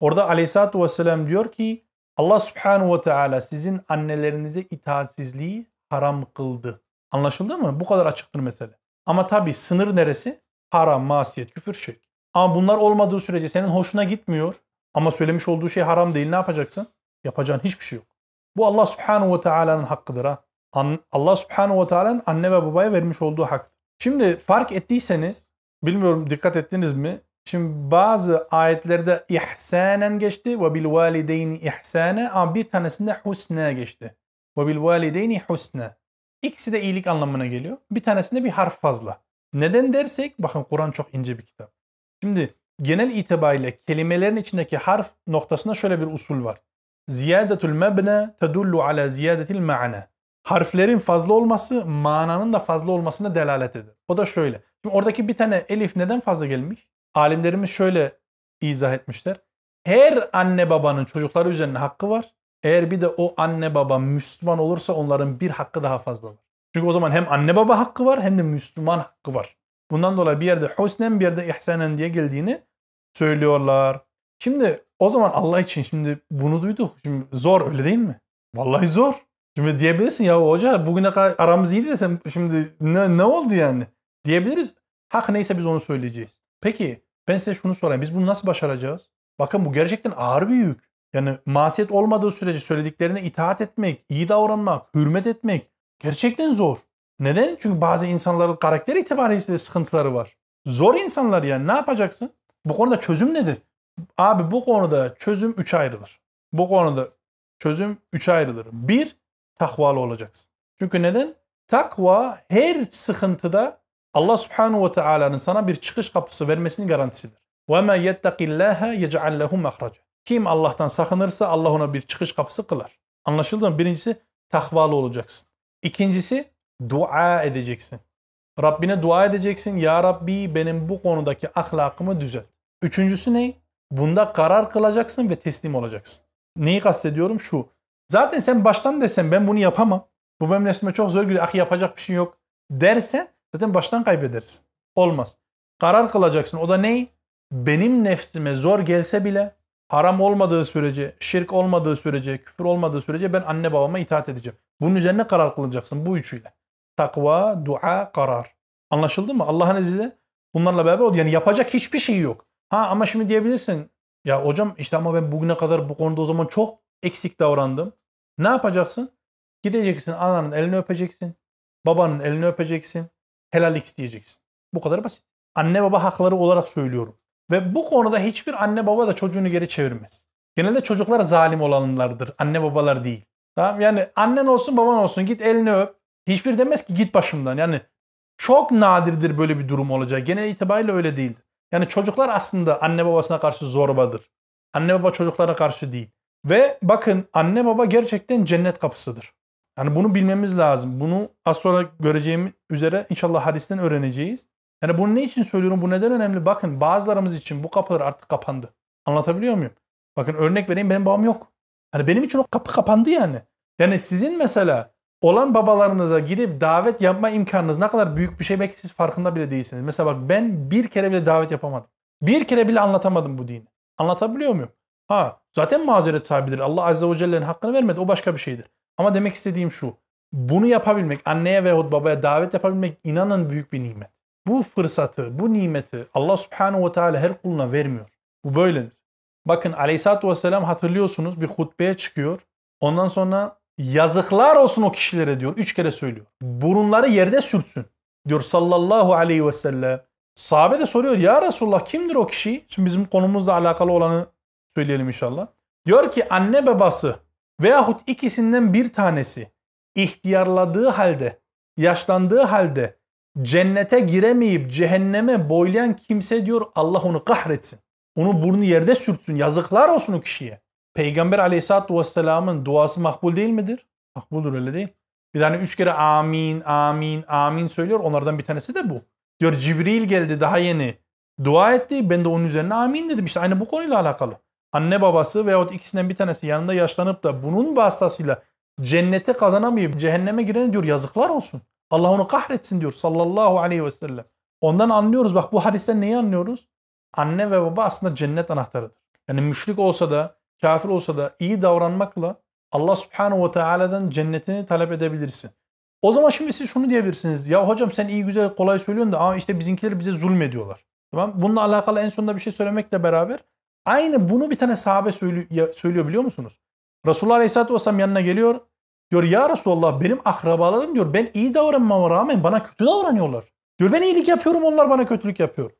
Orada aleyhissalatü vesselam diyor ki Allah subhanahu ve teala sizin annelerinize itaatsizliği haram kıldı. Anlaşıldı mı? Bu kadar açıktır mesele. Ama tabi sınır neresi? Haram, masiyet, küfür, şirk. Ama bunlar olmadığı sürece senin hoşuna gitmiyor ama söylemiş olduğu şey haram değil ne yapacaksın? Yapacağın hiçbir şey yok. Bu Allah subhanahu ve teala'nın hakkıdır ha. Allah subhanahu ve teala'nın anne ve babaya vermiş olduğu haktır. Şimdi fark ettiyseniz bilmiyorum dikkat ettiniz mi? Şimdi bazı ayetlerde ihsanen geçti ve bil valideyni ihsane ama bir tanesinde husna geçti. Ve bil valideyni husna. İkisi de iyilik anlamına geliyor. Bir tanesinde bir harf fazla. Neden dersek bakın Kur'an çok ince bir kitap. Şimdi genel itibariyle kelimelerin içindeki harf noktasında şöyle bir usul var. Ziyadetul mebne tedullu ala ziyadetil ma'na. Harflerin fazla olması mananın da fazla olmasına delalet eder. O da şöyle. Şimdi oradaki bir tane elif neden fazla gelmiş? Alimlerimiz şöyle izah etmişler. Her anne babanın çocukları üzerine hakkı var. Eğer bir de o anne baba Müslüman olursa onların bir hakkı daha fazla var. Çünkü o zaman hem anne baba hakkı var hem de Müslüman hakkı var. Bundan dolayı bir yerde husnen bir yerde ihsanen diye geldiğini söylüyorlar. Şimdi o zaman Allah için şimdi bunu duyduk. Şimdi zor öyle değil mi? Vallahi zor. Şimdi diyebilirsin ya hoca bugüne kadar aramız iyiydi desem şimdi ne, ne oldu yani? Diyebiliriz. Hak neyse biz onu söyleyeceğiz. Peki ben size şunu sorayım. Biz bunu nasıl başaracağız? Bakın bu gerçekten ağır bir yük. Yani masiyet olmadığı sürece söylediklerine itaat etmek, iyi davranmak, hürmet etmek gerçekten zor. Neden? Çünkü bazı insanların karakter itibariyle sıkıntıları var. Zor insanlar yani ne yapacaksın? Bu konuda çözüm nedir? Abi bu konuda çözüm üç ayrılır. Bu konuda çözüm üç ayrılır. Bir, takvalı olacaksın. Çünkü neden? Takva her sıkıntıda Allah subhanahu ve teala'nın sana bir çıkış kapısı vermesinin garantisidir. وَمَا يَتَّقِ اللّٰهَ يَجْعَلْ لَهُ مَخْرَجًا Kim Allah'tan sakınırsa Allah ona bir çıkış kapısı kılar. Anlaşıldı mı? Birincisi takvalı olacaksın. İkincisi dua edeceksin. Rabbine dua edeceksin. Ya Rabbi benim bu konudaki ahlakımı düzelt. Üçüncüsü ne? Bunda karar kılacaksın ve teslim olacaksın. Neyi kastediyorum? Şu. Zaten sen baştan desen ben bunu yapamam. Bu benim nefsime çok zor geliyor. Ah yapacak bir şey yok. Dersen zaten baştan kaybedersin. Olmaz. Karar kılacaksın. O da ne? Benim nefsime zor gelse bile haram olmadığı sürece, şirk olmadığı sürece, küfür olmadığı sürece ben anne babama itaat edeceğim. Bunun üzerine karar kılacaksın bu üçüyle. Takva, dua, karar. Anlaşıldı mı? Allah'ın izniyle bunlarla beraber oldu. Yani yapacak hiçbir şey yok. Ha ama şimdi diyebilirsin ya hocam işte ama ben bugüne kadar bu konuda o zaman çok eksik davrandım. Ne yapacaksın? Gideceksin ananın elini öpeceksin. Babanın elini öpeceksin. Helal isteyeceksin. Bu kadar basit. Anne baba hakları olarak söylüyorum. Ve bu konuda hiçbir anne baba da çocuğunu geri çevirmez. Genelde çocuklar zalim olanlardır. Anne babalar değil. Tamam yani annen olsun baban olsun git elini öp. Hiçbir demez ki git başımdan. Yani çok nadirdir böyle bir durum olacak. Genel itibariyle öyle değildir. Yani çocuklar aslında anne babasına karşı zorbadır. Anne baba çocuklara karşı değil. Ve bakın anne baba gerçekten cennet kapısıdır. Yani bunu bilmemiz lazım. Bunu az sonra göreceğim üzere inşallah hadisten öğreneceğiz. Yani bunu ne için söylüyorum? Bu neden önemli? Bakın bazılarımız için bu kapılar artık kapandı. Anlatabiliyor muyum? Bakın örnek vereyim benim babam yok. Hani benim için o kapı kapandı yani. Yani sizin mesela olan babalarınıza gidip davet yapma imkanınız ne kadar büyük bir şey belki siz farkında bile değilsiniz. Mesela bak ben bir kere bile davet yapamadım. Bir kere bile anlatamadım bu dini. Anlatabiliyor muyum? Ha zaten mazeret sahibidir. Allah Azze ve Celle'nin hakkını vermedi. O başka bir şeydir. Ama demek istediğim şu. Bunu yapabilmek, anneye veyahut babaya davet yapabilmek inanın büyük bir nimet. Bu fırsatı, bu nimeti Allah Subhanahu ve Teala her kuluna vermiyor. Bu böyledir. Bakın Aleyhisselatü Vesselam hatırlıyorsunuz bir hutbeye çıkıyor. Ondan sonra yazıklar olsun o kişilere diyor. Üç kere söylüyor. Burunları yerde sürtsün diyor sallallahu aleyhi ve sellem. Sahabe de soruyor ya Resulullah kimdir o kişi? Şimdi bizim konumuzla alakalı olanı söyleyelim inşallah. Diyor ki anne babası veyahut ikisinden bir tanesi ihtiyarladığı halde, yaşlandığı halde cennete giremeyip cehenneme boylayan kimse diyor Allah onu kahretsin. Onu burnu yerde sürtsün. Yazıklar olsun o kişiye. Peygamber aleyhissalatü vesselamın duası makbul değil midir? Makbuldur öyle değil. Bir tane üç kere amin, amin, amin söylüyor. Onlardan bir tanesi de bu. Diyor Cibril geldi daha yeni. Dua etti. Ben de onun üzerine amin dedim. İşte aynı bu konuyla alakalı. Anne babası veyahut ikisinden bir tanesi yanında yaşlanıp da bunun vasıtasıyla cennete kazanamayıp cehenneme giren diyor yazıklar olsun. Allah onu kahretsin diyor sallallahu aleyhi ve sellem. Ondan anlıyoruz bak bu hadisten neyi anlıyoruz? Anne ve baba aslında cennet anahtarıdır. Yani müşrik olsa da kafir olsa da iyi davranmakla Allah subhanahu ve teala'dan cennetini talep edebilirsin. O zaman şimdi siz şunu diyebilirsiniz. Ya hocam sen iyi güzel kolay söylüyorsun da ama işte bizimkiler bize zulmediyorlar. Tamam Bununla alakalı en sonunda bir şey söylemekle beraber aynı bunu bir tane sahabe söylüyor, söylüyor biliyor musunuz? Resulullah Aleyhisselatü Vesselam yanına geliyor. Diyor ya Resulallah benim akrabalarım diyor ben iyi davranmama rağmen bana kötü davranıyorlar. Diyor ben iyilik yapıyorum onlar bana kötülük yapıyor.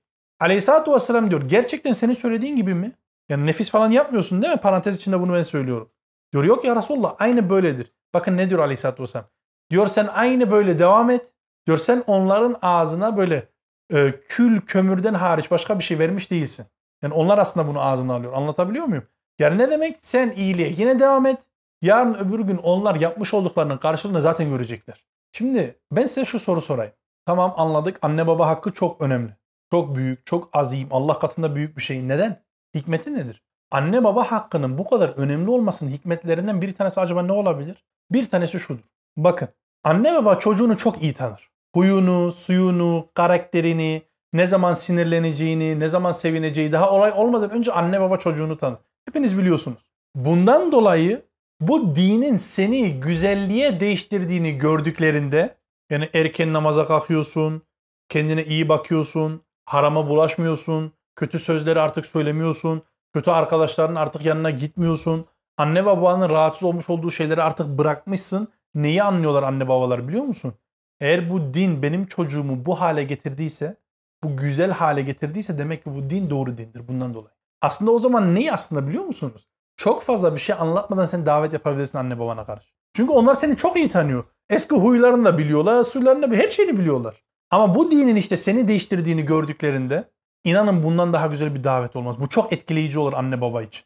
Aleyhisselatü Vesselam diyor gerçekten senin söylediğin gibi mi? Yani nefis falan yapmıyorsun değil mi? Parantez içinde bunu ben söylüyorum. Diyor yok ya Resulullah aynı böyledir. Bakın ne diyor Aleyhisselatü Vesselam. Diyor sen aynı böyle devam et. Diyor sen onların ağzına böyle e, kül kömürden hariç başka bir şey vermiş değilsin. Yani onlar aslında bunu ağzına alıyor. Anlatabiliyor muyum? Yani ne demek? Sen iyiliğe yine devam et. Yarın öbür gün onlar yapmış olduklarının karşılığını zaten görecekler. Şimdi ben size şu soru sorayım. Tamam anladık anne baba hakkı çok önemli. Çok büyük, çok azim, Allah katında büyük bir şey. Neden? Hikmeti nedir? Anne baba hakkının bu kadar önemli olmasının hikmetlerinden bir tanesi acaba ne olabilir? Bir tanesi şudur. Bakın anne baba çocuğunu çok iyi tanır. Huyunu, suyunu, karakterini, ne zaman sinirleneceğini, ne zaman sevineceği daha olay olmadan önce anne baba çocuğunu tanır. Hepiniz biliyorsunuz. Bundan dolayı bu dinin seni güzelliğe değiştirdiğini gördüklerinde yani erken namaza kalkıyorsun, kendine iyi bakıyorsun, harama bulaşmıyorsun, kötü sözleri artık söylemiyorsun, kötü arkadaşların artık yanına gitmiyorsun, anne babanın rahatsız olmuş olduğu şeyleri artık bırakmışsın. Neyi anlıyorlar anne babalar biliyor musun? Eğer bu din benim çocuğumu bu hale getirdiyse, bu güzel hale getirdiyse demek ki bu din doğru dindir bundan dolayı. Aslında o zaman neyi aslında biliyor musunuz? Çok fazla bir şey anlatmadan sen davet yapabilirsin anne babana karşı. Çünkü onlar seni çok iyi tanıyor. Eski huylarını da biliyorlar, suylarını da her şeyini biliyorlar. Ama bu dinin işte seni değiştirdiğini gördüklerinde inanın bundan daha güzel bir davet olmaz. Bu çok etkileyici olur anne baba için.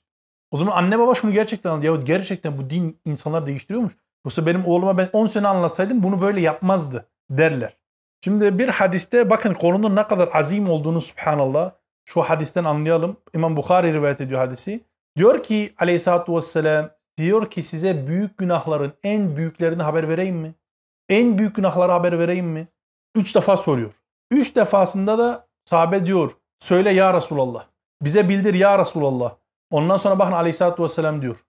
O zaman anne baba şunu gerçekten anladı. Ya gerçekten bu din insanlar değiştiriyormuş. Yoksa benim oğluma ben 10 sene anlatsaydım bunu böyle yapmazdı derler. Şimdi bir hadiste bakın konunun ne kadar azim olduğunu subhanallah şu hadisten anlayalım. İmam Bukhari rivayet ediyor hadisi. Diyor ki aleyhissalatü vesselam diyor ki size büyük günahların en büyüklerini haber vereyim mi? En büyük günahları haber vereyim mi? Üç defa soruyor. Üç defasında da sahabe diyor söyle ya Resulallah. Bize bildir ya Resulallah. Ondan sonra bakın aleyhissalatü vesselam diyor.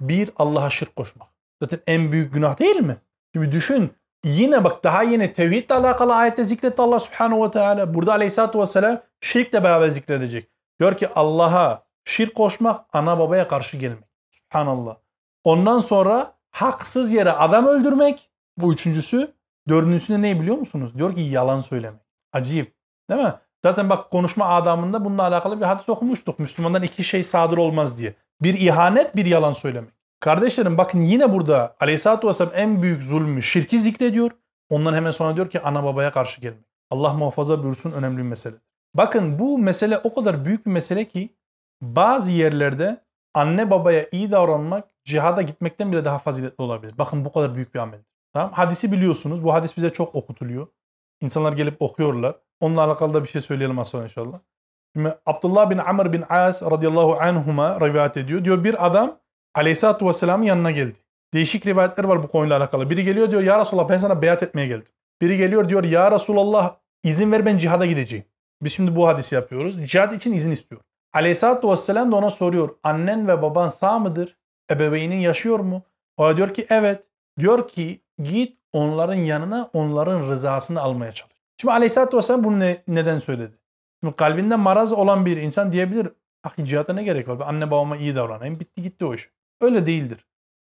Bir Allah'a şirk koşmak. Zaten en büyük günah değil mi? Şimdi düşün yine bak daha yeni tevhidle alakalı ayette zikretti Allah subhanahu ve teala. Burada aleyhissalatü vesselam şirkle beraber zikredecek. Diyor ki Allah'a şirk koşmak ana babaya karşı gelmek. Subhanallah. Ondan sonra haksız yere adam öldürmek. Bu üçüncüsü. Dördüncüsü ne biliyor musunuz? Diyor ki yalan söylemek. Acayip. Değil mi? Zaten bak konuşma adamında bununla alakalı bir hadis okumuştuk. Müslümandan iki şey sadır olmaz diye. Bir ihanet, bir yalan söylemek. Kardeşlerim bakın yine burada Aleyhisselatü Vesselam en büyük zulmü şirki zikrediyor. Ondan hemen sonra diyor ki ana babaya karşı gelmek. Allah muhafaza buyursun önemli bir mesele. Bakın bu mesele o kadar büyük bir mesele ki bazı yerlerde anne babaya iyi davranmak cihada gitmekten bile daha faziletli olabilir. Bakın bu kadar büyük bir amel. Tamam? Hadisi biliyorsunuz. Bu hadis bize çok okutuluyor. İnsanlar gelip okuyorlar. Onunla alakalı da bir şey söyleyelim az sonra inşallah. Şimdi Abdullah bin Amr bin As radıyallahu anhuma rivayet ediyor. Diyor bir adam aleyhissalatü vesselamın yanına geldi. Değişik rivayetler var bu konuyla alakalı. Biri geliyor diyor ya Resulallah ben sana beyat etmeye geldim. Biri geliyor diyor ya Resulallah izin ver ben cihada gideceğim. Biz şimdi bu hadisi yapıyoruz. Cihad için izin istiyor. Aleyhisselatü Vesselam da ona soruyor. Annen ve baban sağ mıdır? Ebeveynin yaşıyor mu? O da diyor ki evet. Diyor ki git onların yanına onların rızasını almaya çalış. Şimdi Aleyhisselatü Vesselam bunu ne, neden söyledi? Şimdi kalbinde maraz olan bir insan diyebilir. Ah cihata ne gerek var? Ben anne babama iyi davranayım. Bitti gitti o iş. Öyle değildir.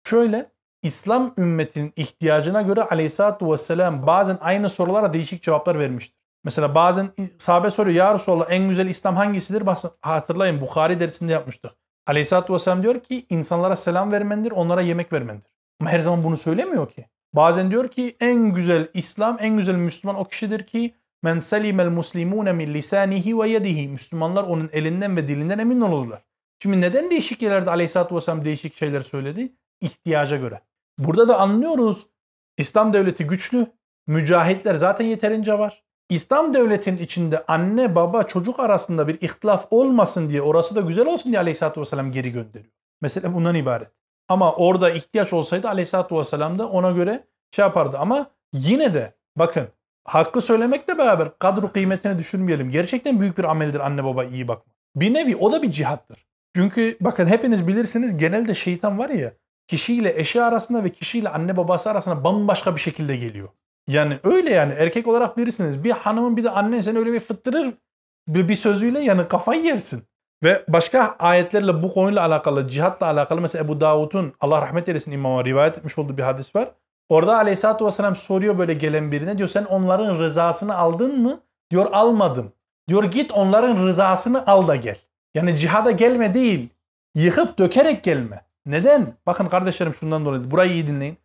Şöyle İslam ümmetinin ihtiyacına göre Aleyhisselatü Vesselam bazen aynı sorulara değişik cevaplar vermiştir. Mesela bazen sahabe soruyor ya Resulallah en güzel İslam hangisidir? Hatırlayın Bukhari dersinde yapmıştık. Aleyhisselatü Vesselam diyor ki insanlara selam vermendir, onlara yemek vermendir. Ama her zaman bunu söylemiyor ki. Bazen diyor ki en güzel İslam, en güzel Müslüman o kişidir ki men selimel muslimune min lisanihi ve yedihi. Müslümanlar onun elinden ve dilinden emin olurlar. Şimdi neden değişik yerlerde Aleyhisselatü Vesselam değişik şeyler söyledi? İhtiyaca göre. Burada da anlıyoruz İslam devleti güçlü. Mücahitler zaten yeterince var. İslam devletinin içinde anne baba çocuk arasında bir ihtilaf olmasın diye orası da güzel olsun diye Aleyhisselatü Vesselam geri gönderiyor. Mesela bundan ibaret. Ama orada ihtiyaç olsaydı Aleyhisselatü Vesselam da ona göre şey yapardı. Ama yine de bakın hakkı söylemekle beraber kadro kıymetini düşünmeyelim. Gerçekten büyük bir ameldir anne baba iyi bakma. Bir nevi o da bir cihattır. Çünkü bakın hepiniz bilirsiniz genelde şeytan var ya kişiyle eşi arasında ve kişiyle anne babası arasında bambaşka bir şekilde geliyor. Yani öyle yani erkek olarak birisiniz. Bir hanımın bir de annen seni öyle bir fıttırır bir, bir sözüyle yani kafayı yersin. Ve başka ayetlerle bu konuyla alakalı, cihatla alakalı mesela Ebu Davud'un Allah rahmet eylesin imama rivayet etmiş olduğu bir hadis var. Orada aleyhissalatü vesselam soruyor böyle gelen birine. Diyor sen onların rızasını aldın mı? Diyor almadım. Diyor git onların rızasını al da gel. Yani cihada gelme değil. Yıkıp dökerek gelme. Neden? Bakın kardeşlerim şundan dolayı. Burayı iyi dinleyin.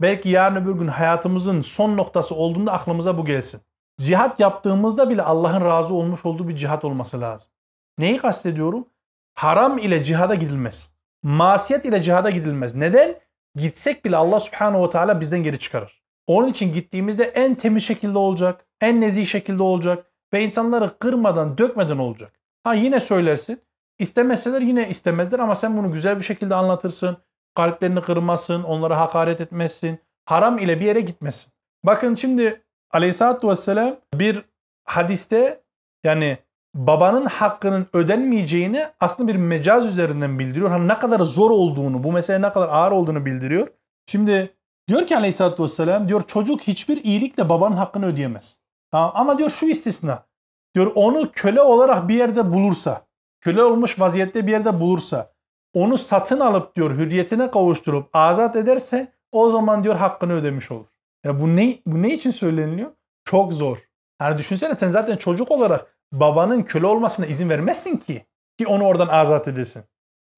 Belki yarın öbür gün hayatımızın son noktası olduğunda aklımıza bu gelsin. Cihat yaptığımızda bile Allah'ın razı olmuş olduğu bir cihat olması lazım. Neyi kastediyorum? Haram ile cihada gidilmez. Masiyet ile cihada gidilmez. Neden? Gitsek bile Allah subhanahu ve teala bizden geri çıkarır. Onun için gittiğimizde en temiz şekilde olacak, en nezih şekilde olacak ve insanları kırmadan, dökmeden olacak. Ha yine söylersin. İstemeseler yine istemezler ama sen bunu güzel bir şekilde anlatırsın kalplerini kırmasın, onlara hakaret etmesin, haram ile bir yere gitmesin. Bakın şimdi Aleyhisselatü Vesselam bir hadiste yani babanın hakkının ödenmeyeceğini aslında bir mecaz üzerinden bildiriyor. Hani ne kadar zor olduğunu, bu mesele ne kadar ağır olduğunu bildiriyor. Şimdi diyor ki Aleyhisselatü Vesselam diyor çocuk hiçbir iyilikle babanın hakkını ödeyemez. Tamam, ama diyor şu istisna. Diyor onu köle olarak bir yerde bulursa, köle olmuş vaziyette bir yerde bulursa onu satın alıp diyor hürriyetine kavuşturup azat ederse o zaman diyor hakkını ödemiş olur. Ya bu ne bu ne için söyleniliyor? Çok zor. Yani düşünsene sen zaten çocuk olarak babanın köle olmasına izin vermezsin ki ki onu oradan azat edesin.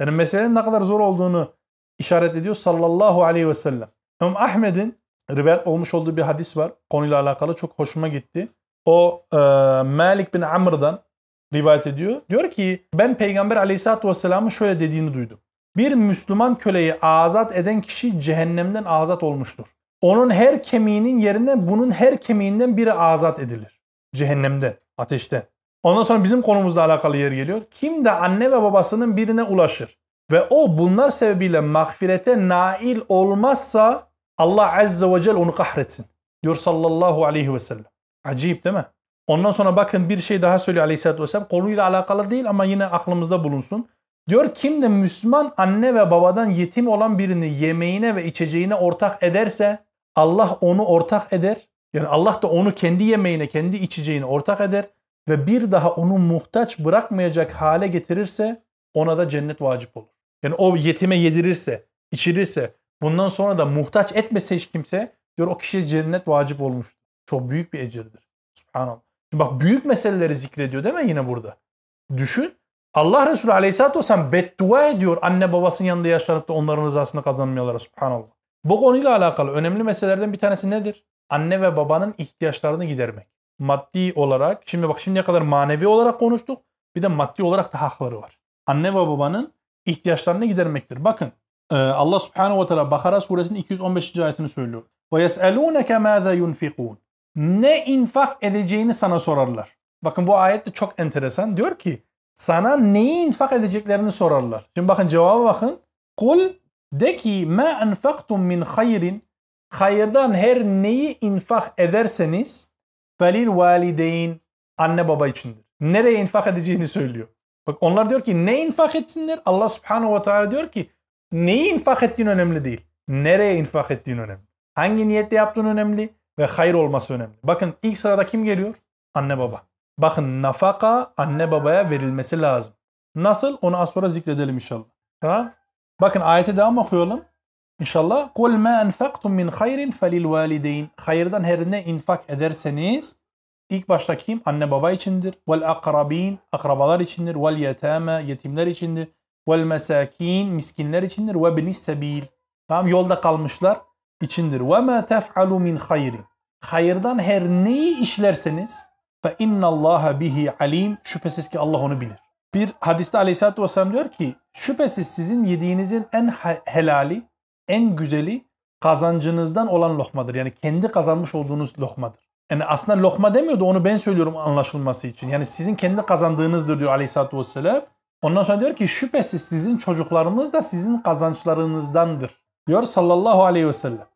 Yani meselenin ne kadar zor olduğunu işaret ediyor sallallahu aleyhi ve sellem. İmam Ahmed'in rivayet olmuş olduğu bir hadis var. Konuyla alakalı çok hoşuma gitti. O e, Malik bin Amr'dan rivayet ediyor. Diyor ki ben Peygamber aleyhissalatü vesselamın şöyle dediğini duydum. Bir Müslüman köleyi azat eden kişi cehennemden azat olmuştur. Onun her kemiğinin yerine bunun her kemiğinden biri azat edilir. Cehennemden, ateşten. Ondan sonra bizim konumuzla alakalı yer geliyor. Kim de anne ve babasının birine ulaşır ve o bunlar sebebiyle mağfirete nail olmazsa Allah Azze ve Celle onu kahretsin. Diyor sallallahu aleyhi ve sellem. Acayip değil mi? Ondan sonra bakın bir şey daha söylüyor Aleyhisselatü Vesselam. Konuyla alakalı değil ama yine aklımızda bulunsun. Diyor kim de Müslüman anne ve babadan yetim olan birini yemeğine ve içeceğine ortak ederse Allah onu ortak eder. Yani Allah da onu kendi yemeğine, kendi içeceğine ortak eder ve bir daha onu muhtaç bırakmayacak hale getirirse ona da cennet vacip olur. Yani o yetime yedirirse, içirirse, bundan sonra da muhtaç etmese hiç kimse diyor o kişiye cennet vacip olmuş. Çok büyük bir ecirdir. Subhanallah. Şimdi bak büyük meseleleri zikrediyor değil mi yine burada? Düşün. Allah Resulü Aleyhisselatü Vesselam beddua ediyor anne babasının yanında yaşlanıp da onların rızasını kazanmıyorlar. Subhanallah. Bu konuyla alakalı önemli meselelerden bir tanesi nedir? Anne ve babanın ihtiyaçlarını gidermek. Maddi olarak, şimdi bak şimdiye kadar manevi olarak konuştuk. Bir de maddi olarak da hakları var. Anne ve babanın ihtiyaçlarını gidermektir. Bakın e, Allah Subhanahu ve Teala Bakara suresinin 215. ayetini söylüyor. Ve yes'elûneke mâzâ yunfikûn. Ne infak edeceğini sana sorarlar. Bakın bu ayet de çok enteresan. Diyor ki sana neyi infak edeceklerini sorarlar. Şimdi bakın cevaba bakın. Kul de ki ma enfaktum min hayrin hayırdan her neyi infak ederseniz felil valideyn anne baba içindir. Nereye infak edeceğini söylüyor. Bak onlar diyor ki ne infak etsinler? Allah subhanahu ve teala diyor ki neyi infak ettiğin önemli değil. Nereye infak ettiğin önemli. Hangi niyette yaptığın önemli ve hayır olması önemli. Bakın ilk sırada kim geliyor? Anne baba. Bakın nafaka anne babaya verilmesi lazım. Nasıl? Onu az sonra zikredelim inşallah. Tamam? Bakın ayete devam okuyalım. İnşallah. Ma enfaktum min hayrin felil valideyn. Hayırdan her ne infak ederseniz ilk başta kim? Anne baba içindir. Akrabin. Akrabalar içindir. Yetame. Yetimler içindir. Mesakin. Miskinler içindir. Binis sebil. Tamam yolda kalmışlar içindir. Ma tef'alu min hayrin. Hayırdan her neyi işlerseniz fe innallaha bihi alim. Şüphesiz ki Allah onu bilir. Bir hadiste aleyhissalatü vesselam diyor ki şüphesiz sizin yediğinizin en helali, en güzeli kazancınızdan olan lokmadır. Yani kendi kazanmış olduğunuz lokmadır. Yani aslında lokma demiyordu onu ben söylüyorum anlaşılması için. Yani sizin kendi kazandığınızdır diyor aleyhissalatü vesselam. Ondan sonra diyor ki şüphesiz sizin çocuklarınız da sizin kazançlarınızdandır. Diyor sallallahu aleyhi ve sellem.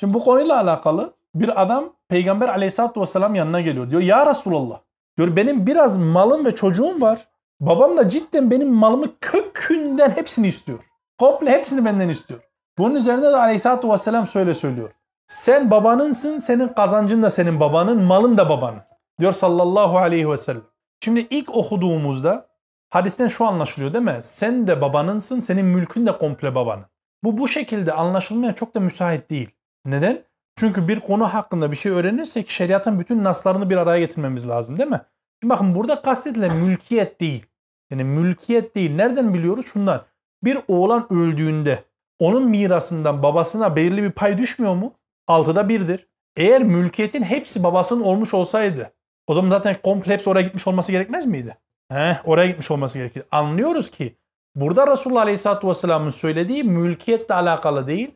Şimdi bu konuyla alakalı bir adam Peygamber aleyhissalatü vesselam yanına geliyor. Diyor ya Resulallah. Diyor benim biraz malım ve çocuğum var. Babam da cidden benim malımı kökünden hepsini istiyor. Komple hepsini benden istiyor. Bunun üzerine de aleyhissalatü vesselam şöyle söylüyor. Sen babanınsın, senin kazancın da senin babanın, malın da babanın. Diyor sallallahu aleyhi ve sellem. Şimdi ilk okuduğumuzda hadisten şu anlaşılıyor değil mi? Sen de babanınsın, senin mülkün de komple babanın. Bu bu şekilde anlaşılmaya çok da müsait değil. Neden? Çünkü bir konu hakkında bir şey öğrenirsek şeriatın bütün naslarını bir araya getirmemiz lazım değil mi? Şimdi bakın burada kastedilen mülkiyet değil. Yani mülkiyet değil. Nereden biliyoruz? Şundan. Bir oğlan öldüğünde onun mirasından babasına belirli bir pay düşmüyor mu? Altıda birdir. Eğer mülkiyetin hepsi babasının olmuş olsaydı o zaman zaten komple hepsi oraya gitmiş olması gerekmez miydi? He, oraya gitmiş olması gerekir. Anlıyoruz ki burada Resulullah Aleyhisselatü Vesselam'ın söylediği mülkiyetle alakalı değil,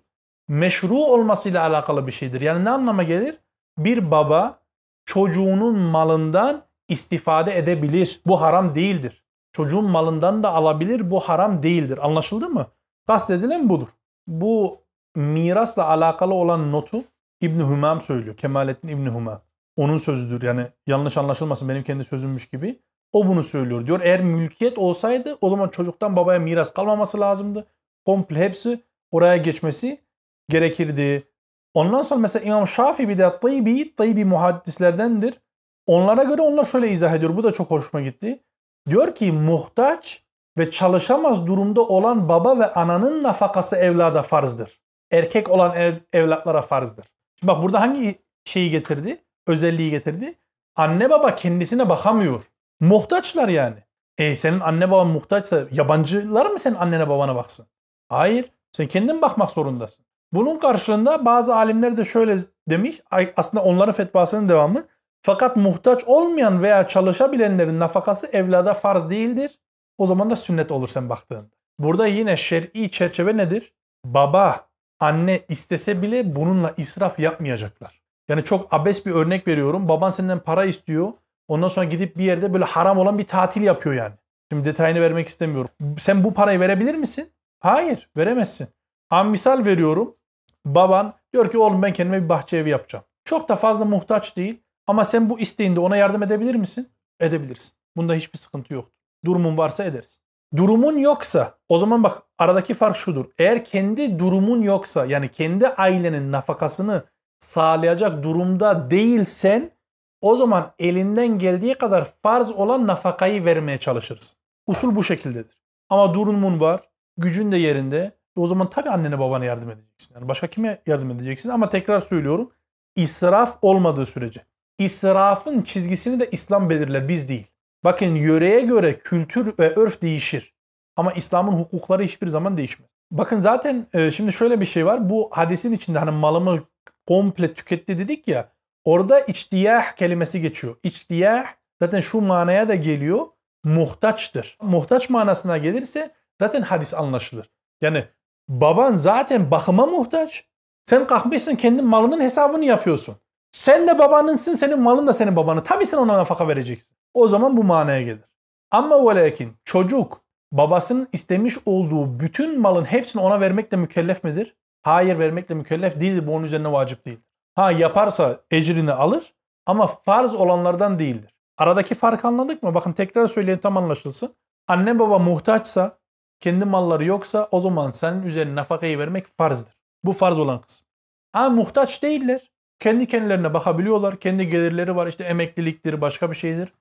meşru olmasıyla alakalı bir şeydir. Yani ne anlama gelir? Bir baba çocuğunun malından istifade edebilir. Bu haram değildir. Çocuğun malından da alabilir. Bu haram değildir. Anlaşıldı mı? Kastedilen budur. Bu mirasla alakalı olan notu İbn Hümam söylüyor. Kemalettin İbn Hümam. Onun sözüdür. Yani yanlış anlaşılmasın benim kendi sözümmüş gibi. O bunu söylüyor. Diyor eğer mülkiyet olsaydı o zaman çocuktan babaya miras kalmaması lazımdı. Komple hepsi oraya geçmesi gerekirdi. Ondan sonra mesela İmam Şafii bir de Tayyibi, Tayyibi muhaddislerdendir. Onlara göre onlar şöyle izah ediyor. Bu da çok hoşuma gitti. Diyor ki muhtaç ve çalışamaz durumda olan baba ve ananın nafakası evlada farzdır. Erkek olan ev, evlatlara farzdır. Şimdi bak burada hangi şeyi getirdi? Özelliği getirdi. Anne baba kendisine bakamıyor. Muhtaçlar yani. E senin anne baban muhtaçsa yabancılar mı senin annene babana baksın? Hayır. Sen kendin bakmak zorundasın. Bunun karşılığında bazı alimler de şöyle demiş. Aslında onların fetvasının devamı. Fakat muhtaç olmayan veya çalışabilenlerin nafakası evlada farz değildir. O zaman da sünnet olur sen baktığında. Burada yine şer'i çerçeve nedir? Baba, anne istese bile bununla israf yapmayacaklar. Yani çok abes bir örnek veriyorum. Baban senden para istiyor. Ondan sonra gidip bir yerde böyle haram olan bir tatil yapıyor yani. Şimdi detayını vermek istemiyorum. Sen bu parayı verebilir misin? Hayır, veremezsin. Ama misal veriyorum. Baban diyor ki oğlum ben kendime bir bahçe evi yapacağım. Çok da fazla muhtaç değil. Ama sen bu isteğinde ona yardım edebilir misin? Edebilirsin. Bunda hiçbir sıkıntı yok. Durumun varsa edersin. durumun yoksa o zaman bak aradaki fark şudur. Eğer kendi durumun yoksa yani kendi ailenin nafakasını sağlayacak durumda değilsen o zaman elinden geldiği kadar farz olan nafakayı vermeye çalışırız. Usul bu şekildedir. Ama durumun var, gücün de yerinde. O zaman tabii annene babana yardım edeceksin. Yani başka kime yardım edeceksin? Ama tekrar söylüyorum. israf olmadığı sürece. İsrafın çizgisini de İslam belirler, biz değil. Bakın yöreye göre kültür ve örf değişir. Ama İslam'ın hukukları hiçbir zaman değişmez. Bakın zaten e, şimdi şöyle bir şey var. Bu hadisin içinde hani malımı komple tüketti dedik ya. Orada içtiyah kelimesi geçiyor. İçtiyah zaten şu manaya da geliyor. Muhtaçtır. Muhtaç manasına gelirse zaten hadis anlaşılır. Yani baban zaten bakıma muhtaç. Sen kalkmışsın kendi malının hesabını yapıyorsun. Sen de babanınsın, senin malın da senin babanı. Tabii sen ona nafaka vereceksin. O zaman bu manaya gelir. Ama ve lakin çocuk babasının istemiş olduğu bütün malın hepsini ona vermekle mükellef midir? Hayır vermekle mükellef değildir. Bu onun üzerine vacip değildir. Ha yaparsa ecrini alır ama farz olanlardan değildir. Aradaki farkı anladık mı? Bakın tekrar söyleyin tam anlaşılsın. Anne baba muhtaçsa, kendi malları yoksa o zaman senin üzerine nafakayı vermek farzdır. Bu farz olan kısım. Ama muhtaç değiller. Kendi kendilerine bakabiliyorlar. Kendi gelirleri var. İşte emekliliktir, başka bir şeydir.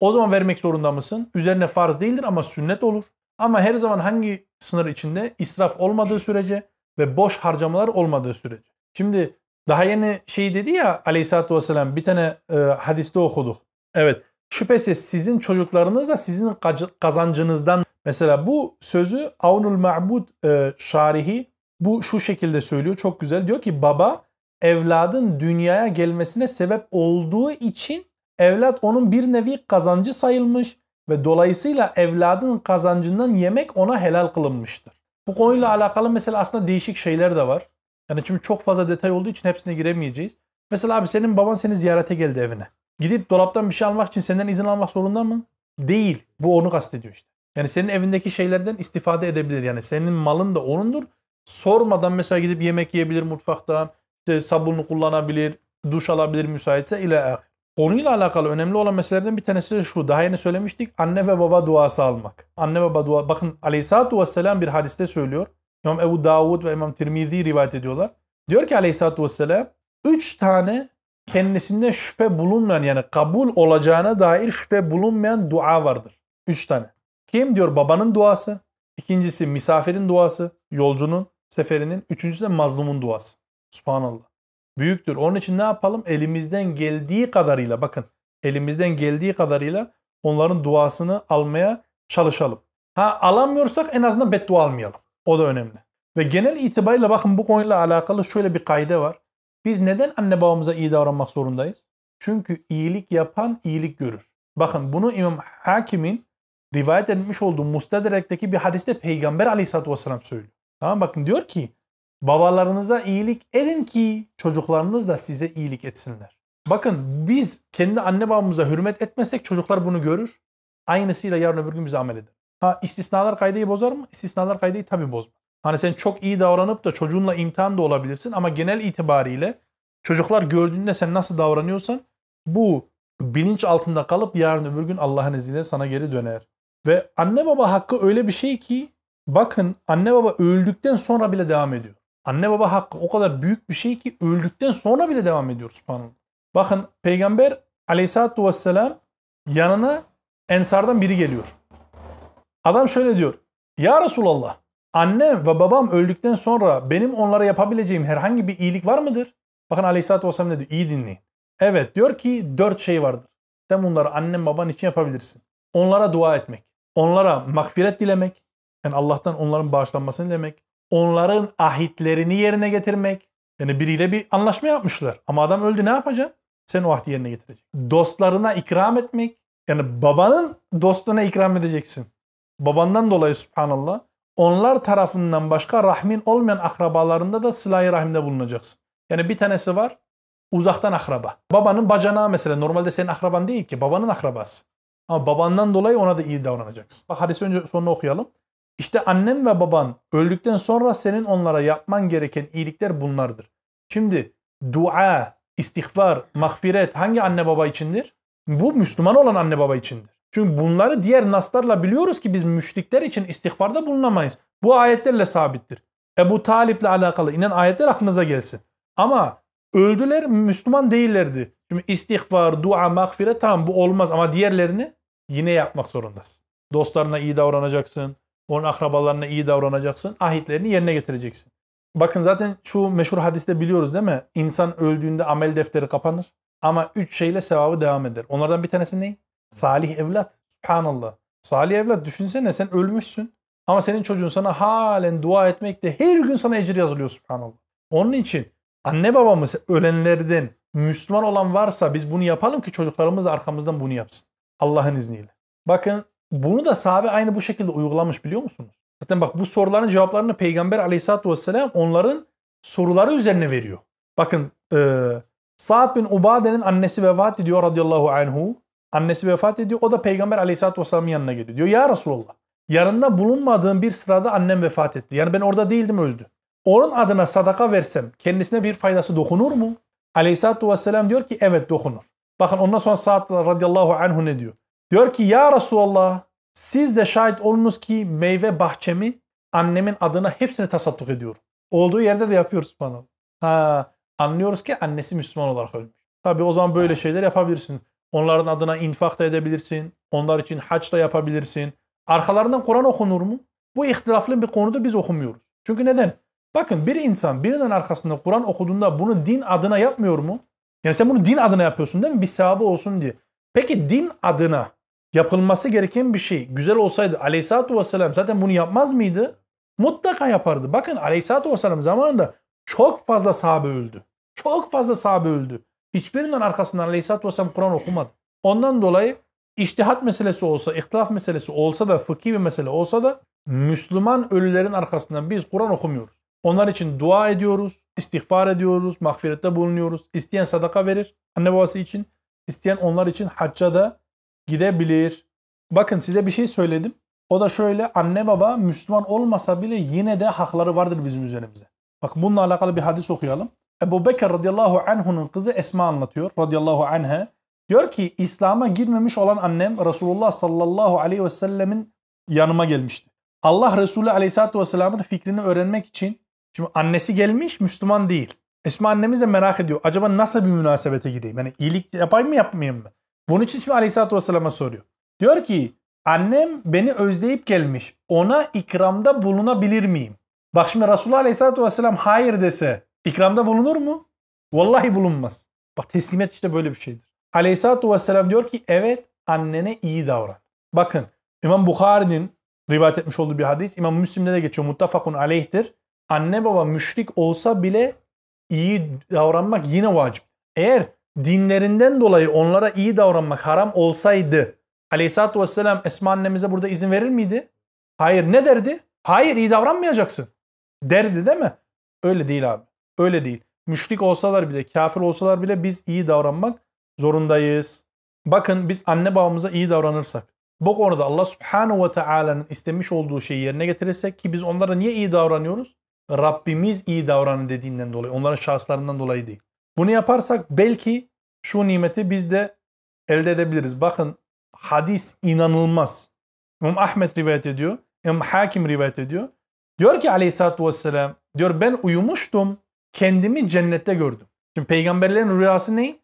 O zaman vermek zorunda mısın? Üzerine farz değildir ama sünnet olur. Ama her zaman hangi sınır içinde? israf olmadığı sürece ve boş harcamalar olmadığı sürece. Şimdi daha yeni şey dedi ya aleyhissalatü vesselam bir tane e, hadiste okuduk. Evet şüphesiz sizin çocuklarınız da sizin kazancınızdan. Mesela bu sözü Avnul Ma'bud e, şarihi bu şu şekilde söylüyor çok güzel. Diyor ki baba evladın dünyaya gelmesine sebep olduğu için evlat onun bir nevi kazancı sayılmış ve dolayısıyla evladın kazancından yemek ona helal kılınmıştır. Bu konuyla alakalı mesela aslında değişik şeyler de var. Yani çünkü çok fazla detay olduğu için hepsine giremeyeceğiz. Mesela abi senin baban seni ziyarete geldi evine. Gidip dolaptan bir şey almak için senden izin almak zorunda mı? Değil. Bu onu kastediyor işte. Yani senin evindeki şeylerden istifade edebilir. Yani senin malın da onundur. Sormadan mesela gidip yemek yiyebilir mutfakta. İşte sabununu kullanabilir. Duş alabilir müsaitse ile ahir. Konuyla alakalı önemli olan meselelerden bir tanesi de şu. Daha yeni söylemiştik. Anne ve baba duası almak. Anne ve baba dua. Bakın aleyhissalatü vesselam bir hadiste söylüyor. İmam Ebu Davud ve İmam Tirmizi rivayet ediyorlar. Diyor ki aleyhissalatü vesselam üç tane kendisinde şüphe bulunmayan yani kabul olacağına dair şüphe bulunmayan dua vardır. Üç tane. Kim diyor babanın duası, ikincisi misafirin duası, yolcunun, seferinin, üçüncüsü de mazlumun duası. Subhanallah. Büyüktür. Onun için ne yapalım? Elimizden geldiği kadarıyla bakın elimizden geldiği kadarıyla onların duasını almaya çalışalım. Ha alamıyorsak en azından beddua almayalım. O da önemli. Ve genel itibariyle bakın bu konuyla alakalı şöyle bir kaide var. Biz neden anne babamıza iyi davranmak zorundayız? Çünkü iyilik yapan iyilik görür. Bakın bunu İmam Hakim'in rivayet edilmiş olduğu Mustadrek'teki bir hadiste Peygamber aleyhissalatü vesselam söylüyor. Tamam bakın diyor ki babalarınıza iyilik edin ki çocuklarınız da size iyilik etsinler. Bakın biz kendi anne babamıza hürmet etmesek çocuklar bunu görür. Aynısıyla yarın öbür gün bize amel eder. Ha istisnalar kaydeyi bozar mı? İstisnalar kaydeyi tabii bozmaz. Hani sen çok iyi davranıp da çocuğunla imtihan da olabilirsin ama genel itibariyle çocuklar gördüğünde sen nasıl davranıyorsan bu bilinç altında kalıp yarın öbür gün Allah'ın izniyle sana geri döner. Ve anne baba hakkı öyle bir şey ki bakın anne baba öldükten sonra bile devam ediyor. Anne baba hakkı o kadar büyük bir şey ki öldükten sonra bile devam ediyor subhanallah. Bakın peygamber aleyhissalatü vesselam yanına ensardan biri geliyor. Adam şöyle diyor. Ya Resulallah annem ve babam öldükten sonra benim onlara yapabileceğim herhangi bir iyilik var mıdır? Bakın Aleyhisselatü Vesselam ne diyor? İyi dinleyin. Evet diyor ki dört şey vardır. Sen bunları annem baban için yapabilirsin. Onlara dua etmek. Onlara mağfiret dilemek. Yani Allah'tan onların bağışlanmasını demek. Onların ahitlerini yerine getirmek. Yani biriyle bir anlaşma yapmışlar. Ama adam öldü ne yapacaksın? Sen o ahdi yerine getireceksin. Dostlarına ikram etmek. Yani babanın dostuna ikram edeceksin. Babandan dolayı subhanallah onlar tarafından başka rahmin olmayan akrabalarında da sıla rahimde bulunacaksın. Yani bir tanesi var uzaktan akraba. Babanın bacanağı mesela normalde senin akraban değil ki babanın akrabası. Ama babandan dolayı ona da iyi davranacaksın. Bak hadisi önce sonunu okuyalım. İşte annem ve baban öldükten sonra senin onlara yapman gereken iyilikler bunlardır. Şimdi dua, istiğfar, mağfiret hangi anne baba içindir? Bu Müslüman olan anne baba içindir. Çünkü bunları diğer naslarla biliyoruz ki biz müşrikler için istihbarda bulunamayız. Bu ayetlerle sabittir. Ebu Talip'le alakalı inen ayetler aklınıza gelsin. Ama öldüler Müslüman değillerdi. Şimdi istihbar, dua, mağfiret tamam bu olmaz ama diğerlerini yine yapmak zorundasın. Dostlarına iyi davranacaksın. Onun akrabalarına iyi davranacaksın. Ahitlerini yerine getireceksin. Bakın zaten şu meşhur hadiste biliyoruz değil mi? İnsan öldüğünde amel defteri kapanır. Ama üç şeyle sevabı devam eder. Onlardan bir tanesi ne? Salih evlat. Subhanallah. Salih evlat düşünsene sen ölmüşsün. Ama senin çocuğun sana halen dua etmekte her gün sana ecir yazılıyor subhanallah. Onun için anne babamız ölenlerden Müslüman olan varsa biz bunu yapalım ki çocuklarımız arkamızdan bunu yapsın. Allah'ın izniyle. Bakın bunu da sahabe aynı bu şekilde uygulamış biliyor musunuz? Zaten bak bu soruların cevaplarını Peygamber aleyhissalatü vesselam onların soruları üzerine veriyor. Bakın e, Sa'd bin Ubade'nin annesi vefat ediyor radıyallahu anhu. Annesi vefat ediyor. O da Peygamber aleyhissalatü vesselamın yanına geliyor. Diyor ya Resulallah yanında bulunmadığım bir sırada annem vefat etti. Yani ben orada değildim öldü. Onun adına sadaka versem kendisine bir faydası dokunur mu? Aleyhisselatü Vesselam diyor ki evet dokunur. Bakın ondan sonra Sa'd radıyallahu anhu ne diyor? Diyor ki ya Resulallah siz de şahit olunuz ki meyve bahçemi annemin adına hepsini tasadduk ediyorum. Olduğu yerde de yapıyoruz bana. Ha, anlıyoruz ki annesi Müslüman olarak ölmüş. Tabi o zaman böyle şeyler yapabilirsin. Onların adına infak da edebilirsin. Onlar için haç da yapabilirsin. Arkalarından Kur'an okunur mu? Bu ihtilaflı bir konuda biz okumuyoruz. Çünkü neden? Bakın bir insan birinin arkasında Kur'an okuduğunda bunu din adına yapmıyor mu? Yani sen bunu din adına yapıyorsun değil mi? Bir sevabı olsun diye. Peki din adına yapılması gereken bir şey güzel olsaydı aleyhissalatü vesselam zaten bunu yapmaz mıydı? Mutlaka yapardı. Bakın aleyhissalatü vesselam zamanında çok fazla sahabe öldü. Çok fazla sahabe öldü. Hiçbirinden arkasından aleyhissalatü vesselam Kur'an okumadı. Ondan dolayı iştihat meselesi olsa, ihtilaf meselesi olsa da, fıkhi bir mesele olsa da Müslüman ölülerin arkasından biz Kur'an okumuyoruz. Onlar için dua ediyoruz, istiğfar ediyoruz, mağfirette bulunuyoruz. İsteyen sadaka verir anne babası için. isteyen onlar için hacca da gidebilir. Bakın size bir şey söyledim. O da şöyle anne baba Müslüman olmasa bile yine de hakları vardır bizim üzerimize. Bak bununla alakalı bir hadis okuyalım. Ebu Bekir radıyallahu anh'unun kızı Esma anlatıyor radıyallahu anha. Diyor ki İslam'a girmemiş olan annem Resulullah sallallahu aleyhi ve sellemin yanıma gelmişti. Allah Resulü aleyhissalatü vesselamın fikrini öğrenmek için şimdi annesi gelmiş Müslüman değil. Esma annemiz de merak ediyor. Acaba nasıl bir münasebete gireyim? Yani iyilik yapayım mı yapmayayım mı? Bunun için şimdi aleyhissalatü vesselama soruyor. Diyor ki annem beni özleyip gelmiş. Ona ikramda bulunabilir miyim? Bak şimdi Resulullah aleyhissalatü vesselam hayır dese ikramda bulunur mu? Vallahi bulunmaz. Bak teslimiyet işte böyle bir şeydir. Aleyhisselatü Vesselam diyor ki evet annene iyi davran. Bakın İmam Bukhari'nin rivayet etmiş olduğu bir hadis. İmam Müslim'de de geçiyor. Muttafakun aleyhtir. Anne baba müşrik olsa bile iyi davranmak yine vacip. Eğer dinlerinden dolayı onlara iyi davranmak haram olsaydı Aleyhisselatü Vesselam Esma annemize burada izin verir miydi? Hayır ne derdi? Hayır iyi davranmayacaksın. Derdi değil mi? Öyle değil abi. Öyle değil. Müşrik olsalar bile, kafir olsalar bile biz iyi davranmak zorundayız. Bakın biz anne babamıza iyi davranırsak, bu konuda Allah subhanahu ve teala'nın istemiş olduğu şeyi yerine getirirsek ki biz onlara niye iyi davranıyoruz? Rabbimiz iyi davranın dediğinden dolayı, onların şahıslarından dolayı değil. Bunu yaparsak belki şu nimeti biz de elde edebiliriz. Bakın hadis inanılmaz. İmam Ahmet rivayet ediyor. İmam Hakim rivayet ediyor. Diyor ki aleyhissalatü vesselam, diyor ben uyumuştum, kendimi cennette gördüm. Şimdi peygamberlerin rüyası ne?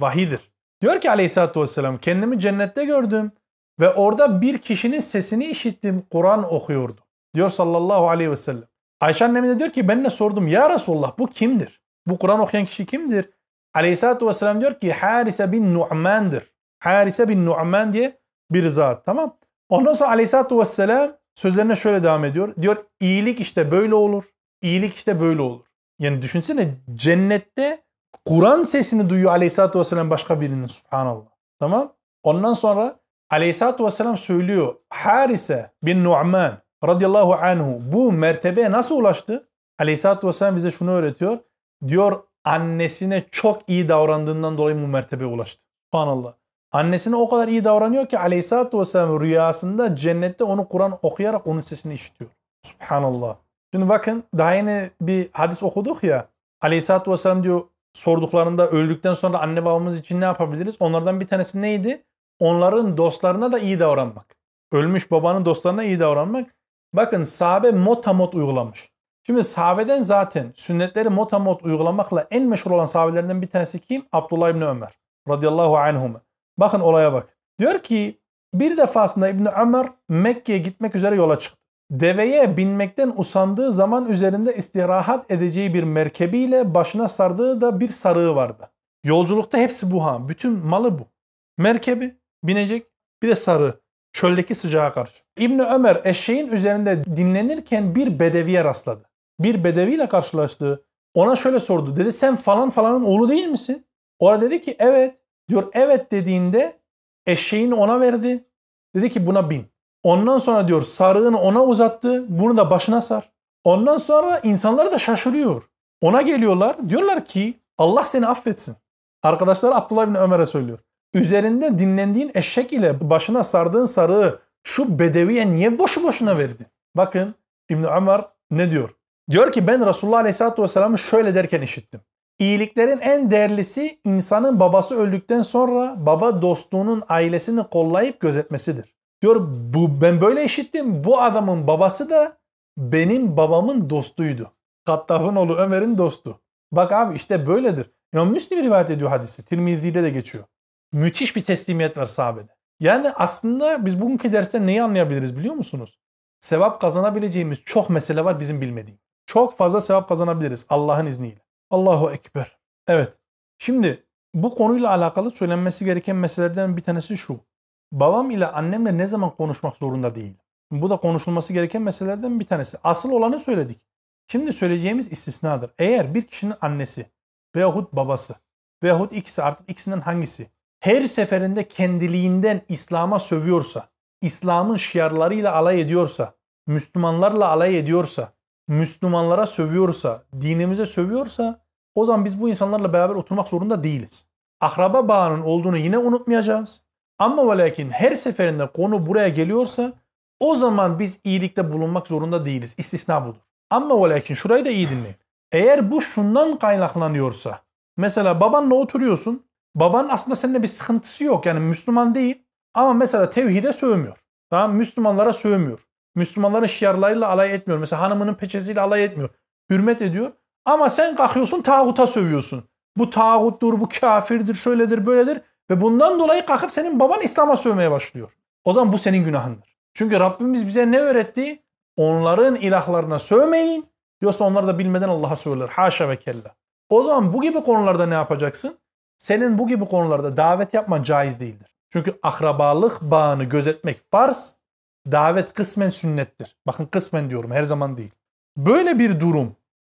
vahidir. Diyor ki aleyhissalatü vesselam kendimi cennette gördüm ve orada bir kişinin sesini işittim Kur'an okuyordu. Diyor sallallahu aleyhi ve sellem. Ayşe annemiz de diyor ki ben de sordum ya Resulullah bu kimdir? Bu Kur'an okuyan kişi kimdir? Aleyhissalatü vesselam diyor ki Harise bin Nu'man'dır. Harise bin Nu'man diye bir zat tamam. Ondan sonra aleyhissalatü vesselam sözlerine şöyle devam ediyor. Diyor iyilik işte böyle olur. İyilik işte böyle olur. Yani düşünsene cennette Kur'an sesini duyuyor aleyhissalatü vesselam başka birinin subhanallah. Tamam. Ondan sonra aleyhissalatü vesselam söylüyor. Harise bin Nu'man radıyallahu anhu bu mertebeye nasıl ulaştı? Aleyhissalatü vesselam bize şunu öğretiyor. Diyor annesine çok iyi davrandığından dolayı bu mertebeye ulaştı. Subhanallah. Annesine o kadar iyi davranıyor ki aleyhissalatü vesselam rüyasında cennette onu Kur'an okuyarak onun sesini işitiyor. Subhanallah. Şimdi bakın daha yeni bir hadis okuduk ya. Aleyhissalatü vesselam diyor sorduklarında öldükten sonra anne babamız için ne yapabiliriz? Onlardan bir tanesi neydi? onların dostlarına da iyi davranmak. Ölmüş babanın dostlarına iyi davranmak. Bakın sahabe motamot uygulamış. Şimdi sahabeden zaten sünnetleri motamot uygulamakla en meşhur olan sahabelerden bir tanesi kim? Abdullah İbni Ömer radıyallahu anhuma. Bakın olaya bak. Diyor ki bir defasında İbni Ömer Mekke'ye gitmek üzere yola çıktı. Deveye binmekten usandığı zaman üzerinde istirahat edeceği bir merkebiyle başına sardığı da bir sarığı vardı. Yolculukta hepsi bu ha. Bütün malı bu. Merkebi binecek bir de sarığı. Çöldeki sıcağa karşı. İbni Ömer eşeğin üzerinde dinlenirken bir bedeviye rastladı. Bir bedeviyle karşılaştı. Ona şöyle sordu. Dedi sen falan falanın oğlu değil misin? O dedi ki evet. Diyor evet dediğinde eşeğini ona verdi. Dedi ki buna bin. Ondan sonra diyor sarığını ona uzattı. Bunu da başına sar. Ondan sonra insanlar da şaşırıyor. Ona geliyorlar. Diyorlar ki Allah seni affetsin. Arkadaşlar Abdullah bin Ömer'e söylüyor. Üzerinde dinlendiğin eşek ile başına sardığın sarığı şu bedeviye niye boşu boşuna verdin? Bakın İbn Ömer ne diyor? Diyor ki ben Resulullah Aleyhisselatü Vesselam'ı şöyle derken işittim. İyiliklerin en değerlisi insanın babası öldükten sonra baba dostluğunun ailesini kollayıp gözetmesidir. Diyor bu ben böyle işittim. Bu adamın babası da benim babamın dostuydu. Kattaf'ın oğlu Ömer'in dostu. Bak abi işte böyledir. İmam Müslim rivayet ediyor hadisi. Tirmizi'de de geçiyor. Müthiş bir teslimiyet var sahabede. Yani aslında biz bugünkü derste neyi anlayabiliriz biliyor musunuz? Sevap kazanabileceğimiz çok mesele var bizim bilmediğimiz. Çok fazla sevap kazanabiliriz Allah'ın izniyle. Allahu Ekber. Evet. Şimdi bu konuyla alakalı söylenmesi gereken meselelerden bir tanesi şu. Babam ile annemle ne zaman konuşmak zorunda değil. Bu da konuşulması gereken meselelerden bir tanesi. Asıl olanı söyledik. Şimdi söyleyeceğimiz istisnadır. Eğer bir kişinin annesi veyahut babası veyahut ikisi artık ikisinden hangisi her seferinde kendiliğinden İslam'a sövüyorsa, İslam'ın şiarlarıyla alay ediyorsa, Müslümanlarla alay ediyorsa, Müslümanlara sövüyorsa, dinimize sövüyorsa o zaman biz bu insanlarla beraber oturmak zorunda değiliz. Akraba bağının olduğunu yine unutmayacağız. Ama ve lakin her seferinde konu buraya geliyorsa o zaman biz iyilikte bulunmak zorunda değiliz. İstisna budur. Ama ve lakin şurayı da iyi dinleyin. Eğer bu şundan kaynaklanıyorsa mesela babanla oturuyorsun. Babanın aslında seninle bir sıkıntısı yok. Yani Müslüman değil. Ama mesela tevhide sövmüyor. Tamam Müslümanlara sövmüyor. Müslümanların şiarlarıyla alay etmiyor. Mesela hanımının peçesiyle alay etmiyor. Hürmet ediyor. Ama sen kalkıyorsun tağuta sövüyorsun. Bu tağuttur, bu kafirdir, şöyledir, böyledir. Ve bundan dolayı kalkıp senin baban İslam'a sövmeye başlıyor. O zaman bu senin günahındır. Çünkü Rabbimiz bize ne öğretti? Onların ilahlarına sövmeyin. Yoksa onlar da bilmeden Allah'a söyler. Haşa ve kella. O zaman bu gibi konularda ne yapacaksın? Senin bu gibi konularda davet yapman caiz değildir. Çünkü akrabalık bağını gözetmek farz, davet kısmen sünnettir. Bakın kısmen diyorum her zaman değil. Böyle bir durum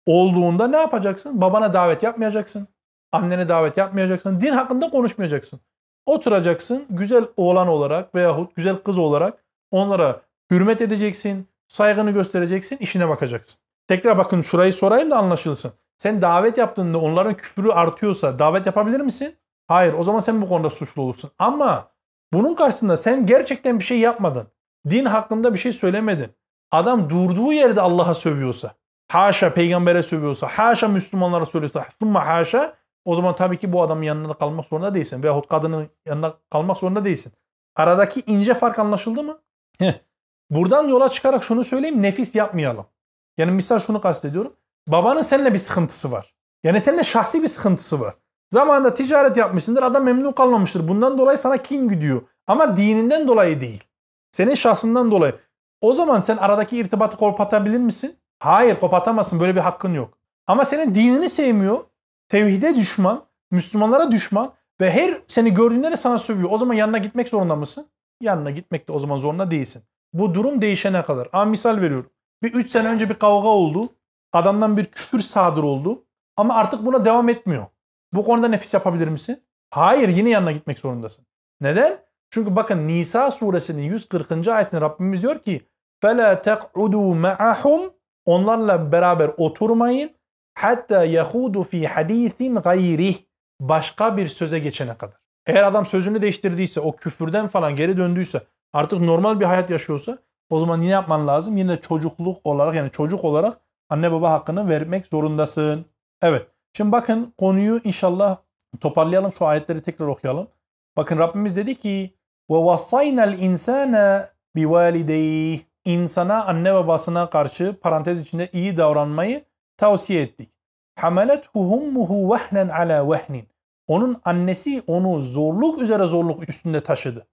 olduğunda ne yapacaksın? Babana davet yapmayacaksın. Annene davet yapmayacaksın. Din hakkında konuşmayacaksın. Oturacaksın güzel oğlan olarak veyahut güzel kız olarak onlara hürmet edeceksin, saygını göstereceksin, işine bakacaksın. Tekrar bakın şurayı sorayım da anlaşılsın. Sen davet yaptığında onların küfrü artıyorsa davet yapabilir misin? Hayır o zaman sen bu konuda suçlu olursun. Ama bunun karşısında sen gerçekten bir şey yapmadın. Din hakkında bir şey söylemedin. Adam durduğu yerde Allah'a sövüyorsa, haşa peygambere sövüyorsa, haşa Müslümanlara söylüyorsa, thumma haşa o zaman tabii ki bu adamın yanında kalmak zorunda değilsin. Veyahut kadının yanında kalmak zorunda değilsin. Aradaki ince fark anlaşıldı mı? Buradan yola çıkarak şunu söyleyeyim. Nefis yapmayalım. Yani misal şunu kastediyorum. Babanın seninle bir sıkıntısı var. Yani seninle şahsi bir sıkıntısı var. Zamanında ticaret yapmışsındır. Adam memnun kalmamıştır. Bundan dolayı sana kin gidiyor. Ama dininden dolayı değil. Senin şahsından dolayı. O zaman sen aradaki irtibatı kopatabilir misin? Hayır kopatamazsın. Böyle bir hakkın yok. Ama senin dinini sevmiyor Tevhide düşman. Müslümanlara düşman. Ve her seni gördüğünde de sana sövüyor. O zaman yanına gitmek zorunda mısın? Yanına gitmek de o zaman zorunda değilsin. Bu durum değişene kadar. Ama misal veriyorum. Bir 3 sene önce bir kavga oldu. Adamdan bir küfür sadır oldu. Ama artık buna devam etmiyor. Bu konuda nefis yapabilir misin? Hayır yine yanına gitmek zorundasın. Neden? Çünkü bakın Nisa suresinin 140. ayetinde Rabbimiz diyor ki فَلَا تَقْعُدُوا مَعَهُمْ Onlarla beraber oturmayın. Hatta yahudu fi hadisin gayrih. Başka bir söze geçene kadar. Eğer adam sözünü değiştirdiyse, o küfürden falan geri döndüyse, artık normal bir hayat yaşıyorsa o zaman ne yapman lazım? Yine çocukluk olarak yani çocuk olarak anne baba hakkını vermek zorundasın. Evet. Şimdi bakın konuyu inşallah toparlayalım. Şu ayetleri tekrar okuyalım. Bakın Rabbimiz dedi ki Ve vassayna insana bivalideyh. İnsana anne babasına karşı parantez içinde iyi davranmayı tavsiye ettik. Hamalethu hummuhu vehnen ala vehnin. Onun annesi onu zorluk üzere zorluk üstünde taşıdı.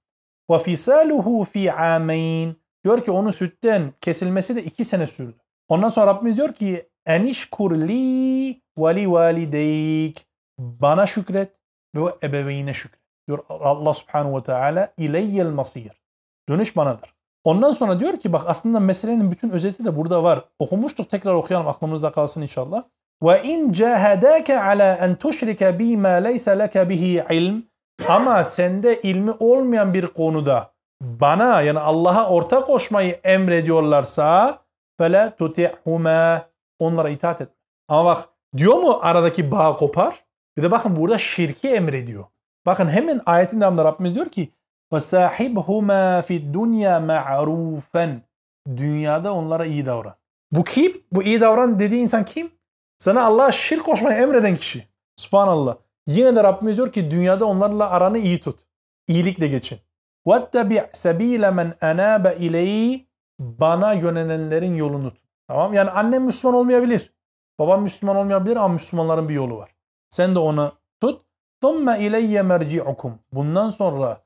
Ve fisaluhu fi amayn. Diyor ki onun sütten kesilmesi de iki sene sürdü. Ondan sonra Rabbimiz diyor ki enişkur li ve li valideyk. Bana şükret ve ebeveyne şükret. Diyor Allah subhanahu ve teala ileyyel masir. Dönüş banadır. Ondan sonra diyor ki bak aslında meselenin bütün özeti de burada var. Okumuştuk tekrar okuyalım aklımızda kalsın inşallah. Ve in cahadaka ala en tuşrike bima leysa leke bihi ilm ama sende ilmi olmayan bir konuda bana yani Allah'a ortak koşmayı emrediyorlarsa fele tuti'huma onlara itaat et. Ama bak diyor mu aradaki bağ kopar? Bir de bakın burada şirki emrediyor. Bakın hemen ayetin devamında Rabbimiz diyor ki وَسَاحِبْهُمَا فِي الدُّنْيَا مَعْرُوفًا Dünyada onlara iyi davran. Bu kim? Bu iyi davran dediği insan kim? Sana Allah'a şirk koşmayı emreden kişi. Subhanallah. Yine de Rabbimiz diyor ki dünyada onlarla aranı iyi tut. İyilikle geçin. وَاتَّبِعْ سَب۪يلَ مَنْ اَنَابَ اِلَيْهِ Bana yönelenlerin yolunu tut. Tamam Yani annem Müslüman olmayabilir. Babam Müslüman olmayabilir ama Müslümanların bir yolu var. Sen de onu tut. ثُمَّ اِلَيَّ مَرْجِعُكُمْ Bundan sonra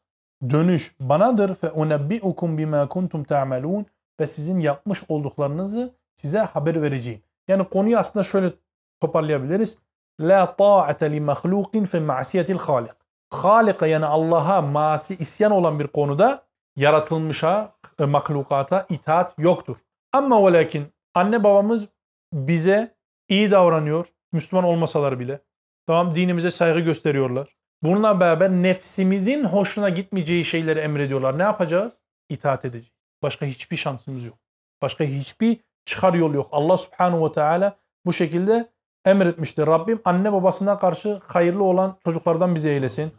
dönüş banadır. Fe unebbiukum bima kuntum ta'malun ve sizin yapmış olduklarınızı size haber vereceğim. Yani konuyu aslında şöyle toparlayabiliriz. La ta'ate li mahlukin fi ma'siyetil halik. Halika yani Allah'a masi isyan olan bir konuda yaratılmışa, e, mahlukata itaat yoktur. Ama ve lakin anne babamız bize iyi davranıyor. Müslüman olmasalar bile. Tamam dinimize saygı gösteriyorlar. Bununla beraber nefsimizin hoşuna gitmeyeceği şeyleri emrediyorlar. Ne yapacağız? İtaat edeceğiz. Başka hiçbir şansımız yok. Başka hiçbir çıkar yol yok. Allah subhanahu ve teala bu şekilde emretmiştir. Rabbim anne babasına karşı hayırlı olan çocuklardan bizi eylesin.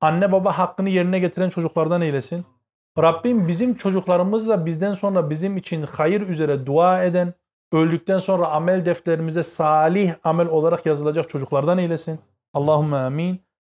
Anne baba hakkını yerine getiren çocuklardan eylesin. Rabbim bizim çocuklarımızla bizden sonra bizim için hayır üzere dua eden, öldükten sonra amel defterimizde salih amel olarak yazılacak çocuklardan eylesin. Allahumme amin.